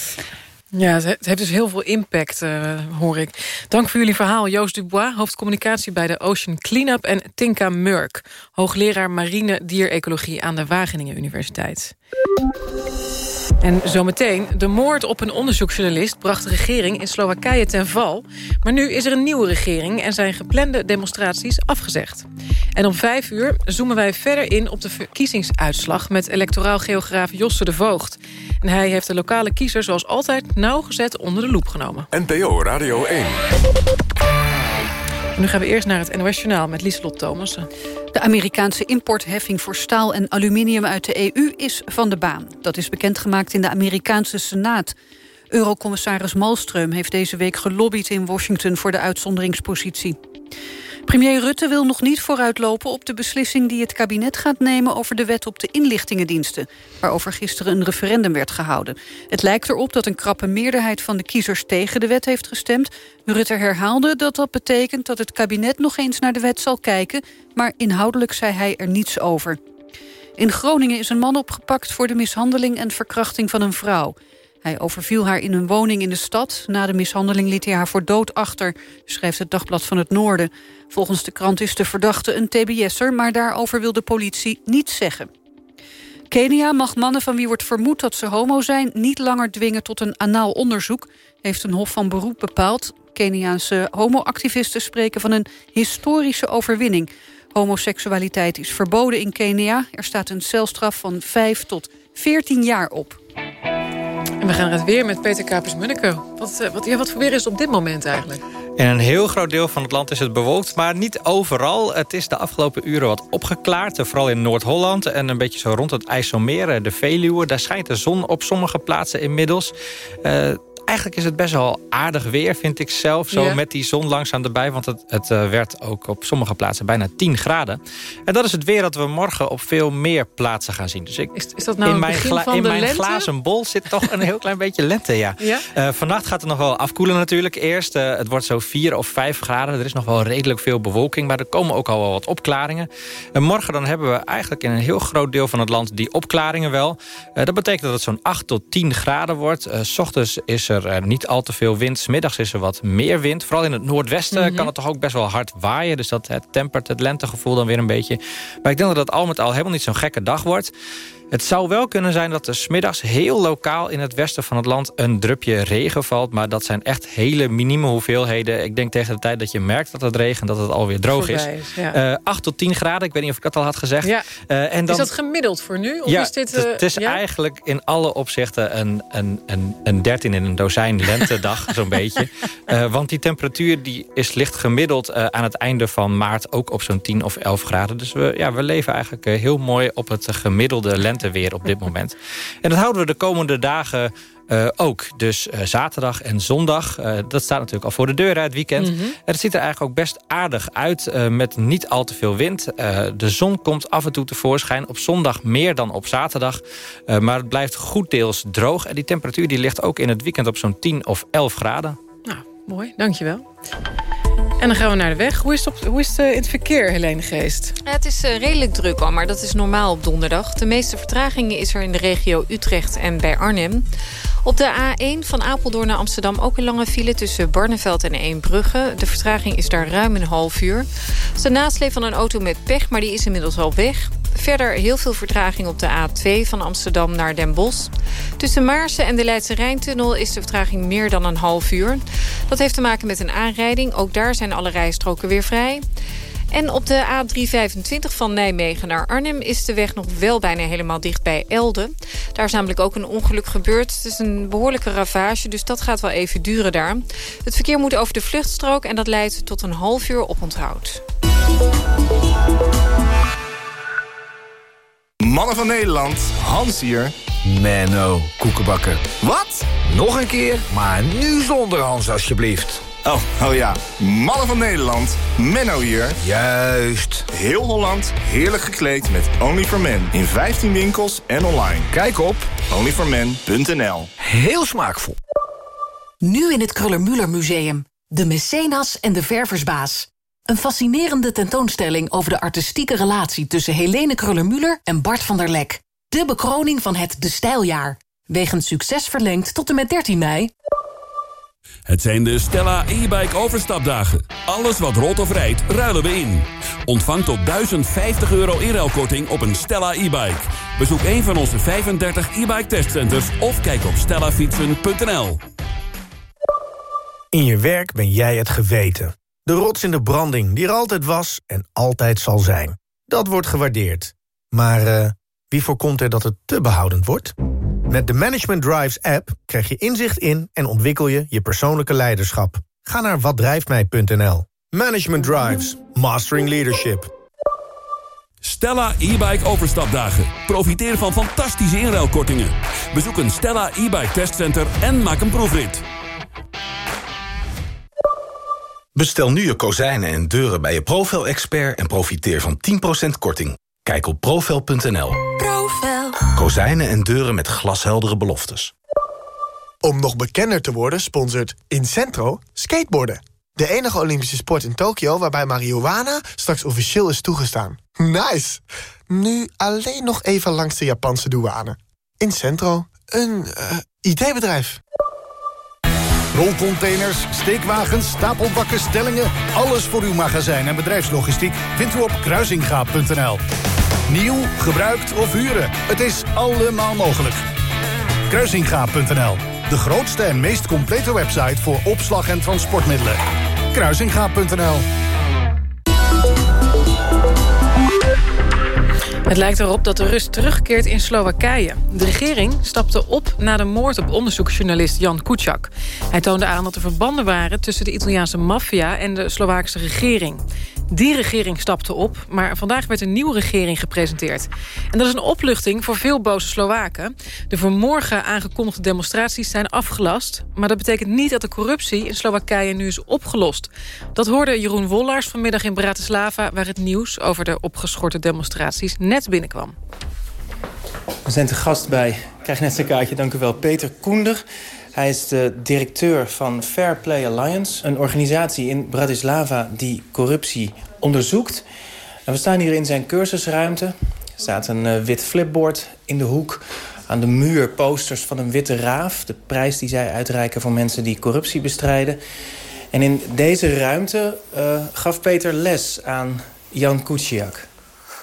Ja, het heeft dus heel veel impact, uh, hoor ik. Dank voor jullie verhaal. Joost Dubois, hoofdcommunicatie bij de Ocean Cleanup... en Tinka Murk, hoogleraar marine dierecologie... aan de Wageningen Universiteit. En zometeen, de moord op een onderzoeksjournalist... bracht de regering in Slowakije ten val. Maar nu is er een nieuwe regering... en zijn geplande demonstraties afgezegd. En om vijf uur zoomen wij verder in op de verkiezingsuitslag... met electoraal geograaf Josse de Voogd. En hij heeft de lokale kiezer zoals altijd nauwgezet onder de loep genomen. NPO Radio 1. Nu gaan we eerst naar het NOS Journaal met Lieselot Thomassen. De Amerikaanse importheffing voor staal en aluminium uit de EU is van de baan. Dat is bekendgemaakt in de Amerikaanse Senaat. Eurocommissaris Malmström heeft deze week gelobbyd in Washington voor de uitzonderingspositie. Premier Rutte wil nog niet vooruitlopen op de beslissing die het kabinet gaat nemen over de wet op de inlichtingendiensten, waarover gisteren een referendum werd gehouden. Het lijkt erop dat een krappe meerderheid van de kiezers tegen de wet heeft gestemd. Rutte herhaalde dat dat betekent dat het kabinet nog eens naar de wet zal kijken, maar inhoudelijk zei hij er niets over. In Groningen is een man opgepakt voor de mishandeling en verkrachting van een vrouw. Hij overviel haar in een woning in de stad. Na de mishandeling liet hij haar voor dood achter, schrijft het Dagblad van het Noorden. Volgens de krant is de verdachte een tbs'er... maar daarover wil de politie niets zeggen. Kenia mag mannen van wie wordt vermoed dat ze homo zijn... niet langer dwingen tot een anaal onderzoek... heeft een hof van beroep bepaald. Keniaanse homoactivisten spreken van een historische overwinning. Homoseksualiteit is verboden in Kenia. Er staat een celstraf van 5 tot 14 jaar op. En we gaan het weer met Peter Kapers-Munneke. Wat, eh, wat, ja, wat voor weer is het op dit moment eigenlijk? In een heel groot deel van het land is het bewolkt, maar niet overal. Het is de afgelopen uren wat opgeklaard, vooral in Noord-Holland... en een beetje zo rond het IJsselmeer, eh, de Veluwe. Daar schijnt de zon op sommige plaatsen inmiddels. Eigenlijk is het best wel aardig weer, vind ik zelf. Zo met die zon langzaam erbij. Want het, het uh, werd ook op sommige plaatsen bijna 10 graden. En dat is het weer dat we morgen op veel meer plaatsen gaan zien. Dus ik, is, is dat nou in mijn, van in de mijn lente? glazen bol zit toch een heel klein beetje lente, ja. Ja? Uh, vannacht gaat het nog wel afkoelen natuurlijk. Eerst, uh, het wordt zo 4 of 5 graden. Er is nog wel redelijk veel bewolking. Maar er komen ook al wel wat opklaringen. En morgen dan hebben we eigenlijk in een heel groot deel van het land... die opklaringen wel. dat betekent dat het zo'n 8 tot 10 graden wordt. S ochtends is er niet al te veel wind. Smiddags is er wat meer wind. Vooral in het noordwesten Mhm. kan het toch ook best wel hard waaien. Dus dat het tempert het lentegevoel dan weer een beetje. Maar ik denk dat het al met al helemaal niet zo'n gekke dag wordt. Het zou wel kunnen zijn dat er smiddags heel lokaal in het westen van het land een drupje regen valt. Maar dat zijn echt hele minieme hoeveelheden. Ik denk tegen de tijd dat je merkt dat het regent, dat het alweer droog is. Is, ja. Eh, 8 tot 10 graden, ik weet niet of ik dat al had gezegd. Ja. Eh, en dan, Is dat gemiddeld voor nu? Of ja, is dit, het, eh, het is ja? eigenlijk in alle opzichten een, een, een, een 13 in een dozijn lentedag, zo'n beetje. Want die temperatuur die is licht gemiddeld aan het einde van maart ook op zo'n 10 of 11 graden. Dus we, ja, we leven eigenlijk heel mooi op het gemiddelde lenteweer op dit moment. En dat houden we de komende dagen uh, ook. Dus uh, zaterdag en zondag, uh, dat staat natuurlijk al voor de deur het weekend. Mhm. En het ziet er eigenlijk ook best aardig uit met niet al te veel wind. de zon komt af en toe tevoorschijn. Op zondag meer dan op zaterdag. maar het blijft goed deels droog. En die temperatuur die ligt ook in het weekend op zo'n 10 of 11 graden. Nou, mooi. Dankjewel. En dan gaan we naar de weg. Hoe is het, hoe is het in het verkeer, Helene Geest? Het is uh, redelijk druk al, maar dat is normaal op donderdag. De meeste vertraging is er in de regio Utrecht en bij Arnhem. Op de A1 van Apeldoorn naar Amsterdam ook een lange file... tussen Barneveld en Eembrugge. De vertraging is daar ruim een half uur. Het is de nasleep van een auto met pech, maar die is inmiddels al weg. Verder heel veel vertraging op de A2 van Amsterdam naar Den Bosch. Tussen Maarsen en de Leidse Rijntunnel is de vertraging meer dan een half uur. Dat heeft te maken met een aanrijding. Ook daar zijn alle rijstroken weer vrij. En op de A325 van Nijmegen naar Arnhem is de weg nog wel bijna helemaal dicht bij Elde. Daar is namelijk ook een ongeluk gebeurd. Het is een behoorlijke ravage, dus dat gaat wel even duren daar. Het verkeer moet over de vluchtstrook en dat leidt tot een half uur oponthoud. Mannen van Nederland, Hans hier. Menno, koekenbakken. Wat? Nog een keer, maar nu zonder Hans alsjeblieft. Oh, oh ja. Mannen van Nederland, Menno hier. Juist. Heel Holland, heerlijk gekleed met Only for Men. In 15 winkels en online. Kijk op onlyformen.nl Heel smaakvol. Nu in het Kruller-Müller Museum. De Mecenas en de Verversbaas. Een fascinerende tentoonstelling over de artistieke relatie... tussen Helene Kruller-Müller en Bart van der Lek. De bekroning van het De Stijljaar. Wegens succes verlengd tot en met 13 mei. Het zijn de Stella e-bike overstapdagen. Alles wat rolt of rijdt, ruilen we in. Ontvang tot 1050 euro inruilkorting op een Stella e-bike. Bezoek een van onze 35 e-bike testcenters... of kijk op stellafietsen.nl. In je werk ben jij het geweten. De rots in de branding die er altijd was en altijd zal zijn. Dat wordt gewaardeerd. Maar uh, wie voorkomt er dat het te behoudend wordt? Met de Management Drives app krijg je inzicht in en ontwikkel je je persoonlijke leiderschap. Ga naar watdrijftmij.nl. Management Drives. Mastering Leadership. Stella e-bike overstapdagen. Profiteer van fantastische inruilkortingen. Bezoek een Stella e-bike testcenter en maak een proefrit. Bestel nu je kozijnen en deuren bij je Profel-expert... en profiteer van 10% korting. Kijk op profel.nl. Kozijnen en deuren met glasheldere beloftes. Om nog bekender te worden sponsort Incentro skateboarden. De enige Olympische sport in Tokio waarbij marihuana straks officieel is toegestaan. Nice! Nu alleen nog even langs de Japanse douane. Incentro, een uh, IT-bedrijf. Rolcontainers, steekwagens, stapelbakken, stellingen... alles voor uw magazijn en bedrijfslogistiek vindt u op kruisingaap.nl. Nieuw, gebruikt of huren, het is allemaal mogelijk. Kruisingaap.nl, de grootste en meest complete website... voor opslag en transportmiddelen. Kruisingaap.nl Het lijkt erop dat de rust terugkeert in Slowakije. De regering stapte op na de moord op onderzoeksjournalist Jan Kuciak. Hij toonde aan dat er verbanden waren tussen de Italiaanse maffia en de Slovaakse regering. Die regering stapte op, maar vandaag werd een nieuwe regering gepresenteerd. En dat is een opluchting voor veel boze Slowaken. De voor aangekondigde demonstraties zijn afgelast... maar dat betekent niet dat de corruptie in Slowakije nu is opgelost. Dat hoorde Jeroen Wollars vanmiddag in Bratislava... waar het nieuws over de opgeschorte demonstraties net binnenkwam. We zijn te gast bij, krijg net zijn kaartje, dank u wel, Peter Koender... Hij is de directeur van Fair Play Alliance. Een organisatie in Bratislava die corruptie onderzoekt. En we staan hier in zijn cursusruimte. Er staat een uh, wit flipboard in de hoek. Aan de muur posters van een witte raaf. De prijs die zij uitreiken voor mensen die corruptie bestrijden. En in deze ruimte uh, gaf Peter les aan Jan Kuciak.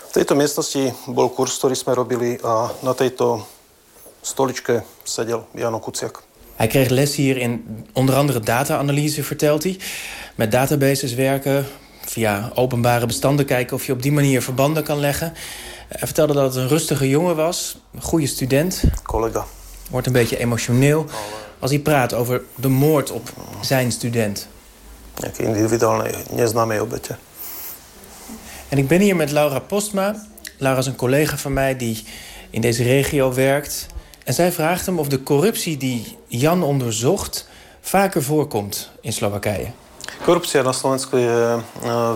V tejto miestnosti bol kurz, ktorý sme robili a na tejto stoličke sedel Jano Kuciak. Hij kreeg les hier in onder andere data-analyse, vertelt hij. Met databases werken, via openbare bestanden kijken... of je op die manier verbanden kan leggen. Hij vertelde dat het een rustige jongen was, een goede student. Collega. Wordt een beetje emotioneel als hij praat over de moord op zijn student. Nejaké individuálne neznáme obete. En ik ben hier met Laura Postma. Laura is een collega van mij die in deze regio werkt... En zij vraagt hem of de corruptie die Jan onderzocht... vaker voorkomt in Slowakije. Korupcia na Slovensku je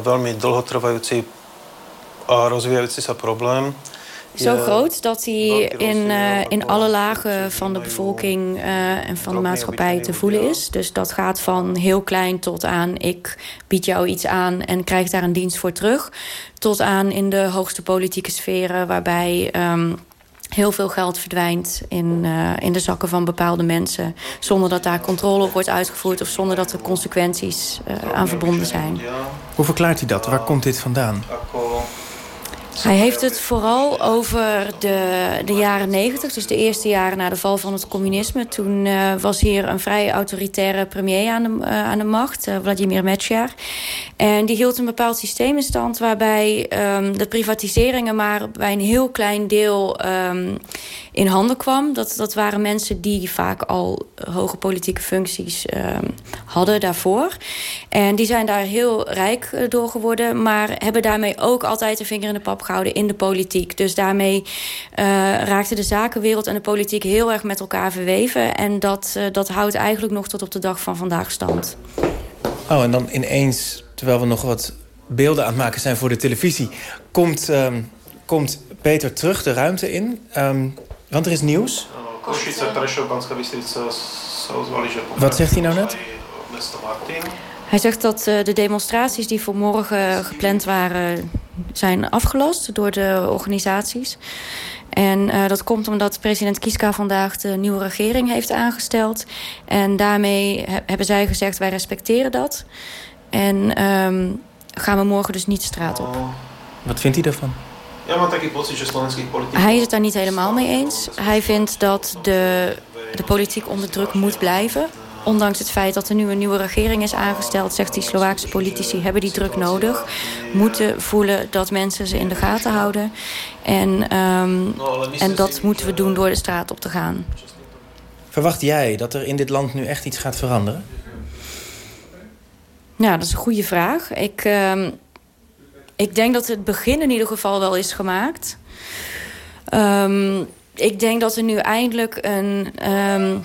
veľmi dlhotrvajúci a rozvíjajúci sa problém. Zo groot dat hij in, uh, in alle lagen van de bevolking uh, en van de maatschappij te voelen is. Dus dat gaat van heel klein tot aan ik bied jou iets aan en krijg daar een dienst voor terug. Tot aan in de hoogste politieke sferen waarbij... Um, heel veel geld verdwijnt in, uh, in de zakken van bepaalde mensen... zonder dat daar controle op wordt uitgevoerd... of zonder dat er consequenties uh, aan verbonden zijn. Hoe verklaart u dat? Waar komt dit vandaan? Hij heeft het vooral over de, de jaren negentig, dus de eerste jaren na de val van het communisme. Toen uh, was hier een vrij autoritaire premier aan de, uh, aan de macht, uh, Vladimir Metsjar. En die hield een bepaald systeem in stand waarbij um, de privatiseringen maar bij een heel klein deel um, in handen kwam. Dat, dat waren mensen die vaak al hoge politieke functies um, hadden daarvoor. En die zijn daar heel rijk door geworden, maar hebben daarmee ook altijd de vinger in de pap gehouden in de politiek. Dus daarmee uh, raakte de zakenwereld en de politiek heel erg met elkaar verweven. En dat, dat houdt eigenlijk nog tot op de dag van vandaag stand. Oh, en dan ineens, terwijl we nog wat beelden aan het maken zijn voor de televisie... komt, um, komt Peter terug de ruimte in. Um, want er is nieuws. Wat zegt hij nou net? Hij zegt dat uh, de demonstraties die voor morgen gepland waren... zijn afgelast door de organisaties. En uh, dat komt omdat president Kiska vandaag de nieuwe regering heeft aangesteld. En daarmee he hebben zij gezegd, wij respecteren dat. En um, gaan we morgen dus niet de straat op. Wat vindt hij daarvan? Hij is het daar niet helemaal mee eens. Hij vindt dat de, de politiek onder druk moet blijven. Ondanks het feit dat er nu een nieuwe regering is aangesteld... zegt die Slovaakse politici hebben die druk nodig. Moeten voelen dat mensen ze in de gaten houden. En, um, en dat moeten we doen door de straat op te gaan. Verwacht jij dat er in dit land nu echt iets gaat veranderen? Nou, dat is een goede vraag. Ik, um, ik denk dat het begin in ieder geval wel is gemaakt. Um, ik denk dat er nu eindelijk een... Um,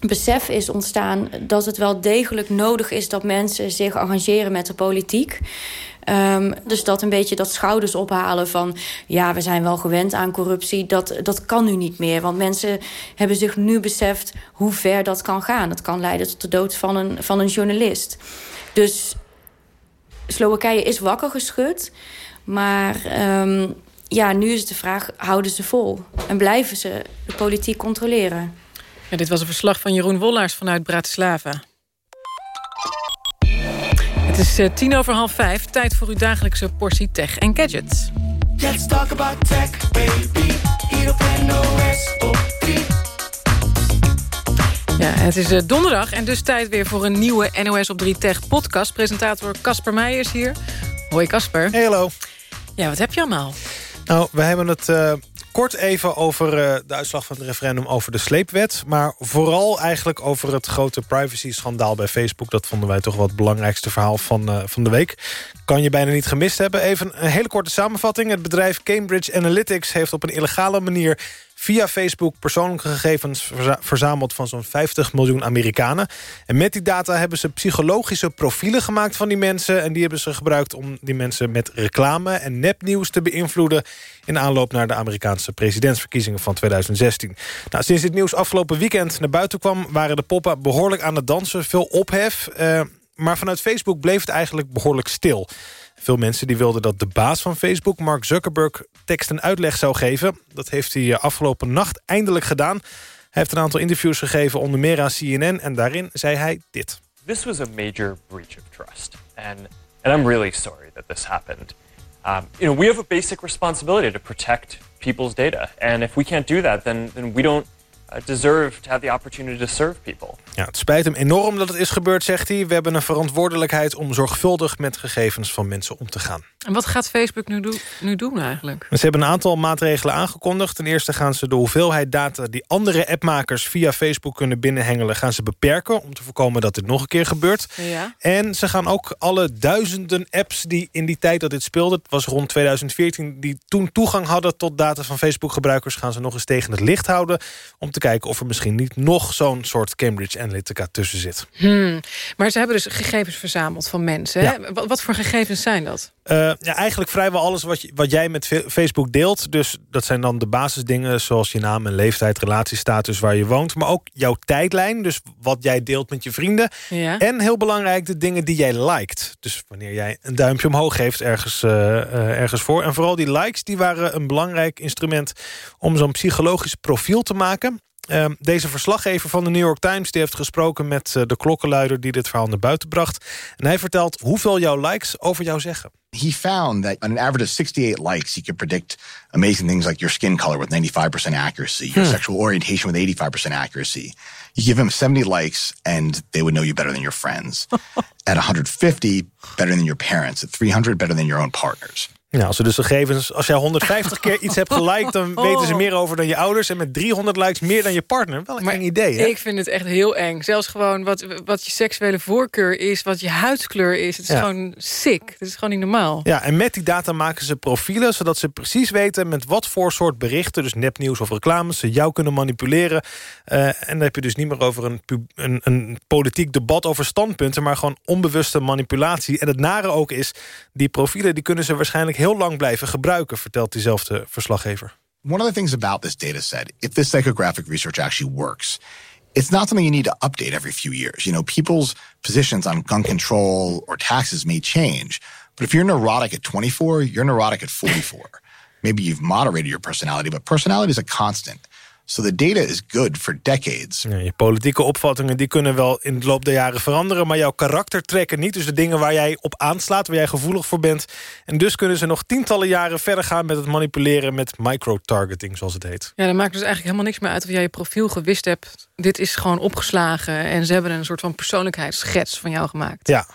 besef is ontstaan dat het wel degelijk nodig is dat mensen zich arrangeren met de politiek. Um, dus dat een beetje dat schouders ophalen van... ja, we zijn wel gewend aan corruptie, dat, dat kan nu niet meer. Want mensen hebben zich nu beseft hoe ver dat kan gaan. Dat kan leiden tot de dood van een, van een journalist. Dus Slowakije is wakker geschud. Maar um, ja, nu is het de vraag, houden ze vol? En blijven ze de politiek controleren? Ja, dit was een verslag van Jeroen Wollaars vanuit Bratislava. Het is uh, tien over half vijf. Tijd voor uw dagelijkse portie tech en gadgets. Let's talk about tech, baby. Ja, het is uh, donderdag en dus tijd weer voor een nieuwe NOS op 3 Tech podcast. Presentator Casper Meijers hier. Hoi Casper. Hey, hallo. Ja, wat heb je allemaal? Nou, we hebben het uh, kort even over uh, de uitslag van het referendum over de sleepwet. Maar vooral eigenlijk over het grote privacy-schandaal bij Facebook. Dat vonden wij toch wel het belangrijkste verhaal van, uh, van de week. Kan je bijna niet gemist hebben. Even een hele korte samenvatting. Het bedrijf Cambridge Analytics heeft op een illegale manier via Facebook persoonlijke gegevens verzameld van zo'n 50 miljoen Amerikanen. En met die data hebben ze psychologische profielen gemaakt van die mensen. En die hebben ze gebruikt om die mensen met reclame en nepnieuws te beïnvloeden... in aanloop naar de Amerikaanse presidentsverkiezingen van 2016. Nou, sinds dit nieuws afgelopen weekend naar buiten kwam... waren de poppen behoorlijk aan het dansen, veel ophef... Uh, maar vanuit Facebook bleef het eigenlijk behoorlijk stil. Veel mensen die wilden dat de baas van Facebook, Mark Zuckerberg... tekst en uitleg zou geven. Dat heeft hij eh, afgelopen nacht eindelijk gedaan. Hij heeft een aantal interviews gegeven, onder meer aan CNN... en daarin zei hij dit. This was a major breach of trust. And, and I'm really sorry that this happened. Um, you know, we have a basic responsibility to protect people's data. And if we can't do that, then, then we don't deserve to have the opportunity to serve people. Ja, het spijt hem enorm dat het is gebeurd, zegt hij. We hebben een verantwoordelijkheid om zorgvuldig met gegevens van mensen om te gaan. En wat gaat Facebook nu, do nu doen eigenlijk? Ze hebben een aantal maatregelen aangekondigd. Ten eerste gaan ze de hoeveelheid data die andere appmakers via Facebook kunnen binnenhengelen... gaan ze beperken om te voorkomen dat dit nog een keer gebeurt. Ja. En ze gaan ook alle duizenden apps die in die tijd dat dit speelde... het was rond 2014, die toen toegang hadden tot data van Facebook-gebruikers... gaan ze nog eens tegen het licht houden... om te kijken of er misschien niet nog zo'n soort Cambridge Analytica tussen zit. Hmm. Maar ze hebben dus gegevens verzameld van mensen. Ja. Wat, voor gegevens zijn dat? Uh, ja, eigenlijk vrijwel alles wat, je, wat jij met Facebook deelt. Dus dat zijn dan de basisdingen zoals je naam en leeftijd, relatiestatus, waar je woont. Maar ook jouw tijdlijn, dus wat jij deelt met je vrienden. Ja. En heel belangrijk, de dingen die jij liked. Dus wanneer jij een duimpje omhoog geeft ergens, uh, uh, ergens voor. En vooral die likes, die waren een belangrijk instrument om zo'n psychologisch profiel te maken. Uh, deze verslaggever van de New York Times die heeft gesproken met uh, de klokkenluider die dit verhaal naar buiten bracht. En hij vertelt hoeveel jouw likes over jou zeggen. He found that on an average of 68 likes, he could predict amazing things like your skin color with 95% accuracy, your hmm. sexual orientation with 85% accuracy. You give him 70 likes and they would know you better than your friends. At 150, better than your parents. At 300, better than your own partners. Ja, als, dus gegevens, als jij 150 keer iets hebt geliked... dan weten ze meer over dan je ouders. En met 300 likes meer dan je partner. Wel een maar eng idee, hè? Ik vind het echt heel eng. Zelfs gewoon wat, wat je seksuele voorkeur is... wat je huidskleur is. Het is gewoon sick. Het is gewoon niet normaal. Ja, en met die data maken ze profielen... zodat ze precies weten met wat voor soort berichten... dus nepnieuws of reclames, ze jou kunnen manipuleren. Uh, en dan heb je dus niet meer over een, een, een politiek debat over standpunten... maar gewoon onbewuste manipulatie. En het nare ook is, die profielen die kunnen ze waarschijnlijk heel lang blijven gebruiken, vertelt diezelfde verslaggever. One of the things about this data set, if this psychographic research actually works, it's not something you need to update every few years. You know, people's positions on gun control or taxes may change. But if you're neurotic at 24, you're neurotic at 44. Maybe you've moderated your personality, but personality is a constant. So the data is good for decades. Ja, je politieke opvattingen die kunnen wel in de loop der jaren veranderen... maar jouw karakter trekken niet. Dus de dingen waar jij op aanslaat, waar jij gevoelig voor bent. En dus kunnen ze nog tientallen jaren verder gaan... met het manipuleren met micro-targeting, zoals het heet. Ja, dan maakt dus eigenlijk helemaal niks meer uit... of jij je profiel gewist hebt. Dit is gewoon opgeslagen en ze hebben een soort van persoonlijkheidsschets van jou gemaakt. Ja,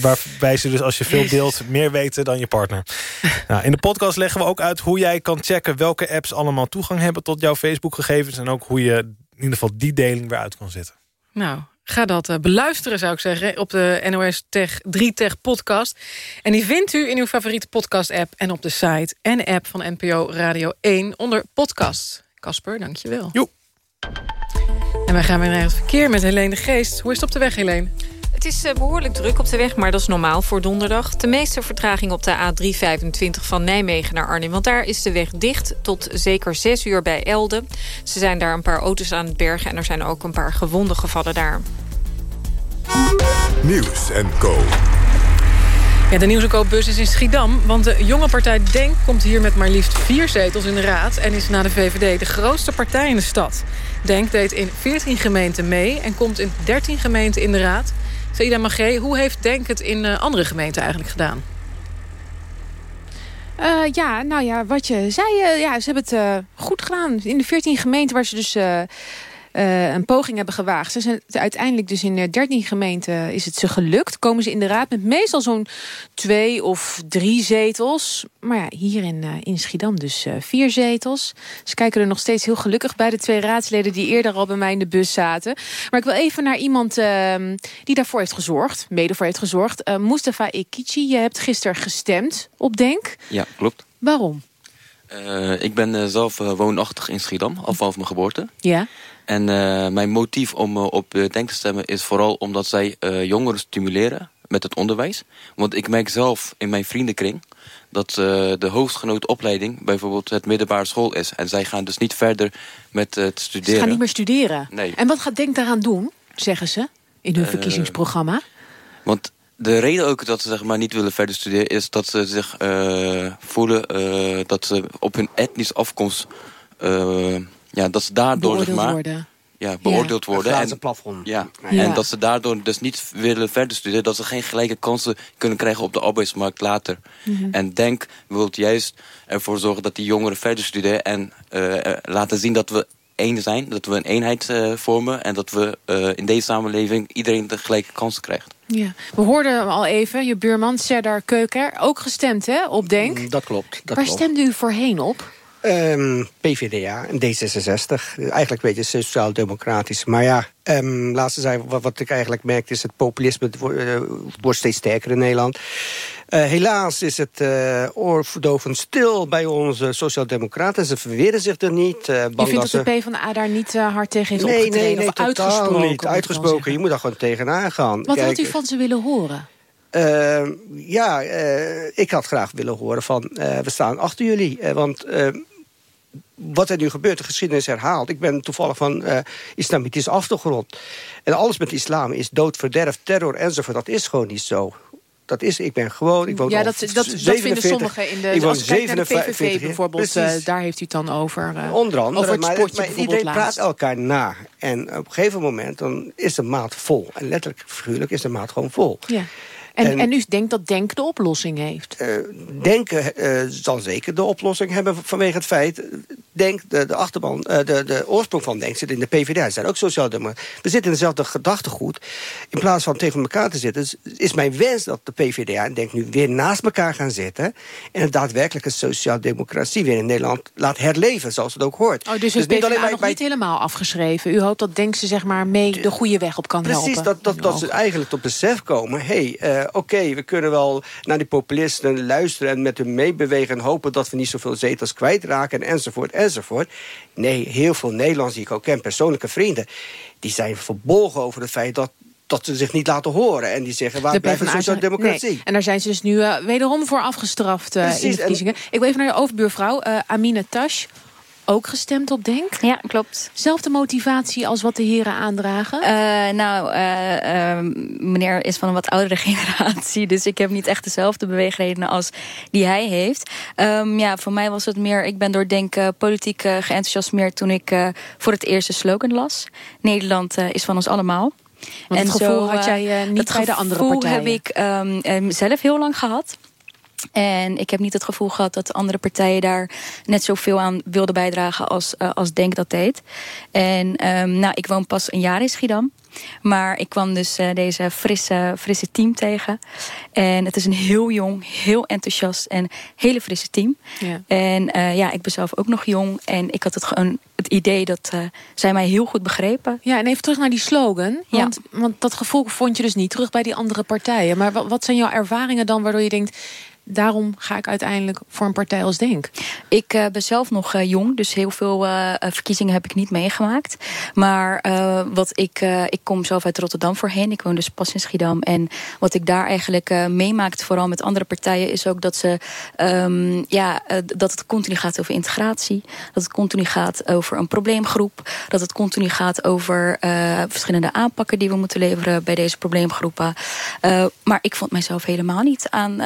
waarbij ze dus als je veel deelt meer weten dan je partner. Nou, in de podcast leggen we ook uit hoe jij kan checken... welke apps allemaal toegang hebben tot jouw Facebook-gegevens... en ook hoe je in ieder geval die deling weer uit kan zetten. Nou, ga dat uh, beluisteren, zou ik zeggen, op de NOS Tech 3 Tech podcast. En die vindt u in uw favoriete podcast-app... en op de site en app van NPO Radio 1 onder podcast. Casper, dankjewel. Joep. En wij gaan weer naar het verkeer met Helene de Geest. Hoe is het op de weg, Helene? Het is eh, behoorlijk druk op de weg, maar dat is normaal voor donderdag. De meeste vertraging op de A325 van Nijmegen naar Arnhem. Want daar is de weg dicht tot zeker 6 uur bij Elden. Ze zijn daar een paar auto's aan het bergen... en er zijn ook een paar gewonden gevallen daar. Nieuws en Co. Ja, de nieuwsbus is in Schiedam, want de jonge partij DENK... komt hier met maar liefst vier zetels in de raad... en is na de VVD de grootste partij in de stad. DENK deed in 14 gemeenten mee en komt in 13 gemeenten in de raad. Saïda Magé, hoe heeft DENK het in uh, andere gemeenten eigenlijk gedaan? Uh, ja, nou ja, wat je zei, uh, ja, ze hebben het goed gedaan. In de 14 gemeenten waar ze dus uh, een poging hebben gewaagd. Ze zijn uiteindelijk dus in 13 gemeenten is het ze gelukt. Komen ze in de raad met meestal zo'n twee of drie zetels. Maar ja, hier in, uh, in Schiedam dus uh, vier zetels. Ze kijken er nog steeds heel gelukkig bij. De twee raadsleden die eerder al bij mij in de bus zaten. Maar ik wil even naar iemand ehm, die daarvoor heeft gezorgd. Mede voor heeft gezorgd. Mustafa Ekici, je hebt gisteren gestemd op Denk. Ja, klopt. Waarom? ik ben zelf woonachtig in Schiedam, al vanaf mijn geboorte. Ja. En uh, mijn motief om uh, op Denk te stemmen is vooral omdat zij uh, jongeren stimuleren met het onderwijs. Want ik merk zelf in mijn vriendenkring dat de hoogstgenoten opleiding bijvoorbeeld het middelbare school is. En zij gaan dus niet verder met het studeren. Ze gaan niet meer studeren? Nee. En wat gaat Denk daaraan doen, zeggen ze, in hun verkiezingsprogramma? Want de reden ook dat ze zeg maar, niet willen verder studeren... is dat ze zich voelen dat ze op hun etnische afkomst ja, dat ze daardoor beoordeeld zeg maar, worden. Ja, beoordeeld ja. worden. en, plafond. Ja. Ja. en dat ze daardoor dus niet willen verder studeren. Dat ze geen gelijke kansen kunnen krijgen op de arbeidsmarkt later. Mhm. Mm -hmm. En Denk wil juist ervoor zorgen dat die jongeren verder studeren. En uh, laten zien dat we één zijn. Dat we een eenheid uh, vormen. En dat we uh, in deze samenleving iedereen de gelijke kansen krijgt. Ja. We hoorden al even, je buurman Serdar Keuker, ook gestemd hè, op Denk. Mm, dat klopt. Dat Waar klopt. stemde u voorheen op? Um, PvdA en D66. Eigenlijk een beetje sociaal-democratisch. Maar ja, um, laatste zijn, wat, wat, ik eigenlijk merk is het populisme uh, wordt steeds sterker in Nederland. Uh, helaas is het uh, oorverdovend stil bij onze sociaaldemocraten. Ze verweren zich er niet. Uh, je vindt dat de PvdA daar niet hard tegen heeft nee, opgetreden? Nee, nee, of totaal uitgesproken, niet. Uitgesproken, je moet daar gewoon tegenaan gaan. Wat Kijk, had u van ze willen horen? Uh, ja, ik had graag willen horen van... We staan achter jullie. want wat er nu gebeurt, de geschiedenis herhaalt. Ik ben toevallig van islamitisch achtergrond. En alles met islam is dood, verderf, terror enzovoort. Dat is gewoon niet zo. Dat is, ik ben gewoon, ik woon Ja, dat, dat, dat 47, vinden sommigen in de... Ik woon als ik kijk naar de 47 PVV bijvoorbeeld, uh, daar heeft u het dan over. Uh, Onder andere, over het maar, iedereen praat elkaar na. En op een gegeven moment dan is de maat vol. En letterlijk, figuurlijk is de maat gewoon vol. Ja. En, en, en, u denkt dat Denk de oplossing heeft? Uh, denken uh, zal zeker de oplossing hebben vanwege het feit... Denk, de, de achterban, uh, de, de oorsprong van Denk zit in de PvdA. Ze zijn ook sociaaldemocraten. We zitten in dezelfde gedachtegoed. In plaats van tegen elkaar te zitten... is mijn wens dat de PvdA en Denk nu weer naast elkaar gaan zitten... en een daadwerkelijke sociaaldemocratie weer in Nederland laat herleven... zoals het ook hoort. Oh, dus, dus niet alleen bij, nog bij... niet helemaal afgeschreven? U hoopt dat Denk ze zeg maar mee de goede weg op kan Precies, helpen? Precies, dat, dat, dat ze eigenlijk tot besef komen... Hey, uh, oké, okay, we kunnen wel naar die populisten luisteren... en met hun meebewegen en hopen dat we niet zoveel zetels kwijtraken... enzovoort, enzovoort. Nee, heel veel Nederlanders die ik ook ken, persoonlijke vrienden... die zijn verbolgen over het feit dat dat ze zich niet laten horen. En die zeggen, waar blijft de sociaal-democratie? Nee. En daar zijn ze dus nu uh, wederom voor afgestraft uh, Precies, in de verkiezingen. En... Ik wil even naar je overbuurvrouw, uh, Amine Tash ook gestemd op Denk? Ja, klopt. Zelfde motivatie als wat de heren aandragen? Uh, nou, uh, uh, meneer is van een wat oudere generatie... dus ik heb niet echt dezelfde beweegredenen als die hij heeft. Um, ja, voor mij was het meer... ik ben door Denk politiek geenthousiasmeerd... toen ik voor het eerst de slogan las. Nederland is van ons allemaal. Want het gevoel zo, had jij niet bij de andere partijen? heb ik um, zelf heel lang gehad. En ik heb niet het gevoel gehad dat de andere partijen daar net zoveel aan wilden bijdragen als, uh, als Denk dat deed. En um, nou, ik woon pas een jaar in Schiedam. Maar ik kwam dus uh, deze frisse, frisse team tegen. En het is een heel jong, heel enthousiast en hele frisse team. Ja. En uh, ja, ik ben zelf ook nog jong. En ik had het gewoon het idee dat uh, zij mij heel goed begrepen. Ja, en even terug naar die slogan. Want, ja. want dat gevoel vond je dus niet terug bij die andere partijen. Maar wat, wat zijn jouw ervaringen dan waardoor je denkt... daarom ga ik uiteindelijk voor een partij als Denk. Ik uh, ben zelf nog uh, jong, dus heel veel uh, verkiezingen heb ik niet meegemaakt. Maar wat ik, ik kom zelf uit Rotterdam voorheen. Ik woon dus pas in Schiedam. En wat ik daar eigenlijk meemaakt, vooral met andere partijen, is ook dat ze um, ja, dat het continu gaat over integratie. Dat het continu gaat over een probleemgroep. Dat het continu gaat over verschillende aanpakken die we moeten leveren bij deze probleemgroepen. maar ik vond mijzelf helemaal niet aan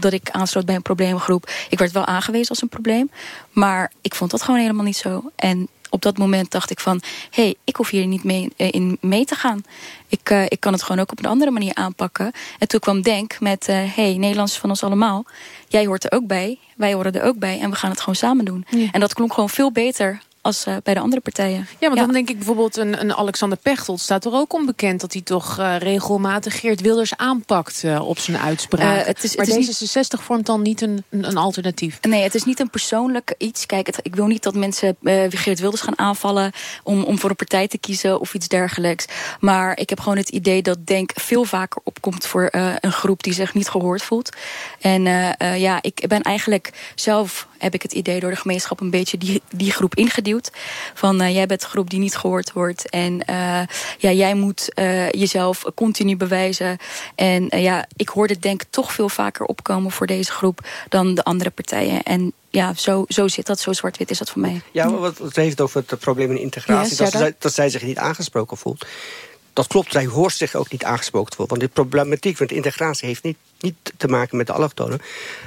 dat ik aansloot bij een probleemgroep. Ik werd wel aangewezen als een probleem. Maar ik vond dat gewoon helemaal niet zo. En op dat moment dacht ik van... hé, hey, ik hoef hier niet mee, eh, in mee te gaan. Ik, uh, ik kan het gewoon ook op een andere manier aanpakken. En toen kwam Denk met... hé, uh, hey, Nederlands van ons allemaal. Jij hoort er ook bij. Wij horen er ook bij. En we gaan het gewoon samen doen. Ja. En dat klonk gewoon veel beter als uh, bij de andere partijen. Ja, maar dan denk ik bijvoorbeeld een, een Alexander Pechtold... staat er ook onbekend dat hij toch uh, regelmatig Geert Wilders aanpakt... Uh, op zijn uitspraak. het is, maar het is D66 vormt dan niet een, een, een, alternatief? Nee, het is niet een persoonlijk iets. Kijk, het, ik wil niet dat mensen Geert Wilders gaan aanvallen... Om, om voor een partij te kiezen of iets dergelijks. Maar ik heb gewoon het idee dat Denk veel vaker opkomt... voor een groep die zich niet gehoord voelt. En ja, ik ben eigenlijk zelf heb ik het idee door de gemeenschap een beetje die, die groep ingeduwd. Van uh, jij bent de groep die niet gehoord wordt. En uh, ja, jij moet uh, jezelf continu bewijzen. En ja, ik hoorde denk toch veel vaker opkomen voor deze groep dan de andere partijen. En ja, zo, zo zit dat, zo zwart-wit is dat voor mij. Ja, wat het heeft over het probleem in integratie, yes, dat, zij, dat zij zich niet aangesproken voelt. Dat klopt, zij hoort zich ook niet aangesproken voelen. Want de problematiek van de integratie heeft niet niet te maken met de allochtonen.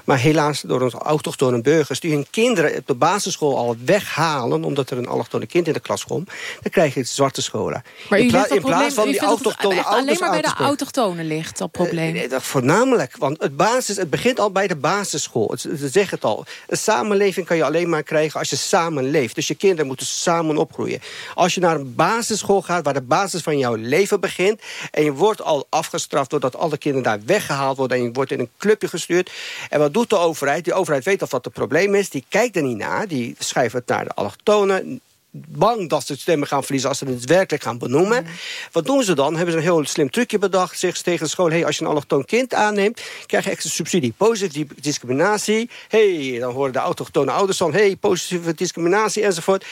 Maar helaas door onze autochtone burgers... die hun kinderen op de basisschool al weghalen... omdat er een allochtone kind in de klas komt... dan krijg je het zwarte scholen. Maar in, pla in plaats van die autochtone ouders alleen maar bij de autochtonen ligt, dat probleem? Uh, dat voornamelijk, want het, basis, het begint al bij de basisschool. Ze zeggen het al. Een samenleving kan je alleen maar krijgen als je samen leeft. Dus je kinderen moeten samen opgroeien. Als je naar een basisschool gaat waar de basis van jouw leven begint... en je wordt al afgestraft doordat alle kinderen daar weggehaald worden wordt in een clubje gestuurd. En wat doet de overheid? Die overheid weet al wat het probleem is. Die kijkt er niet naar. Die schrijft het naar de allochtonen bang dat ze stemmen gaan verliezen als ze het werkelijk gaan benoemen. Wat doen ze dan? Hebben ze een heel slim trucje bedacht. Zeggen ze tegen de school, hey, als je een allochtoon kind aanneemt... krijg je extra subsidie. Positieve discriminatie. hey, dan horen de autochtone ouders van... hey, positieve discriminatie enzovoort.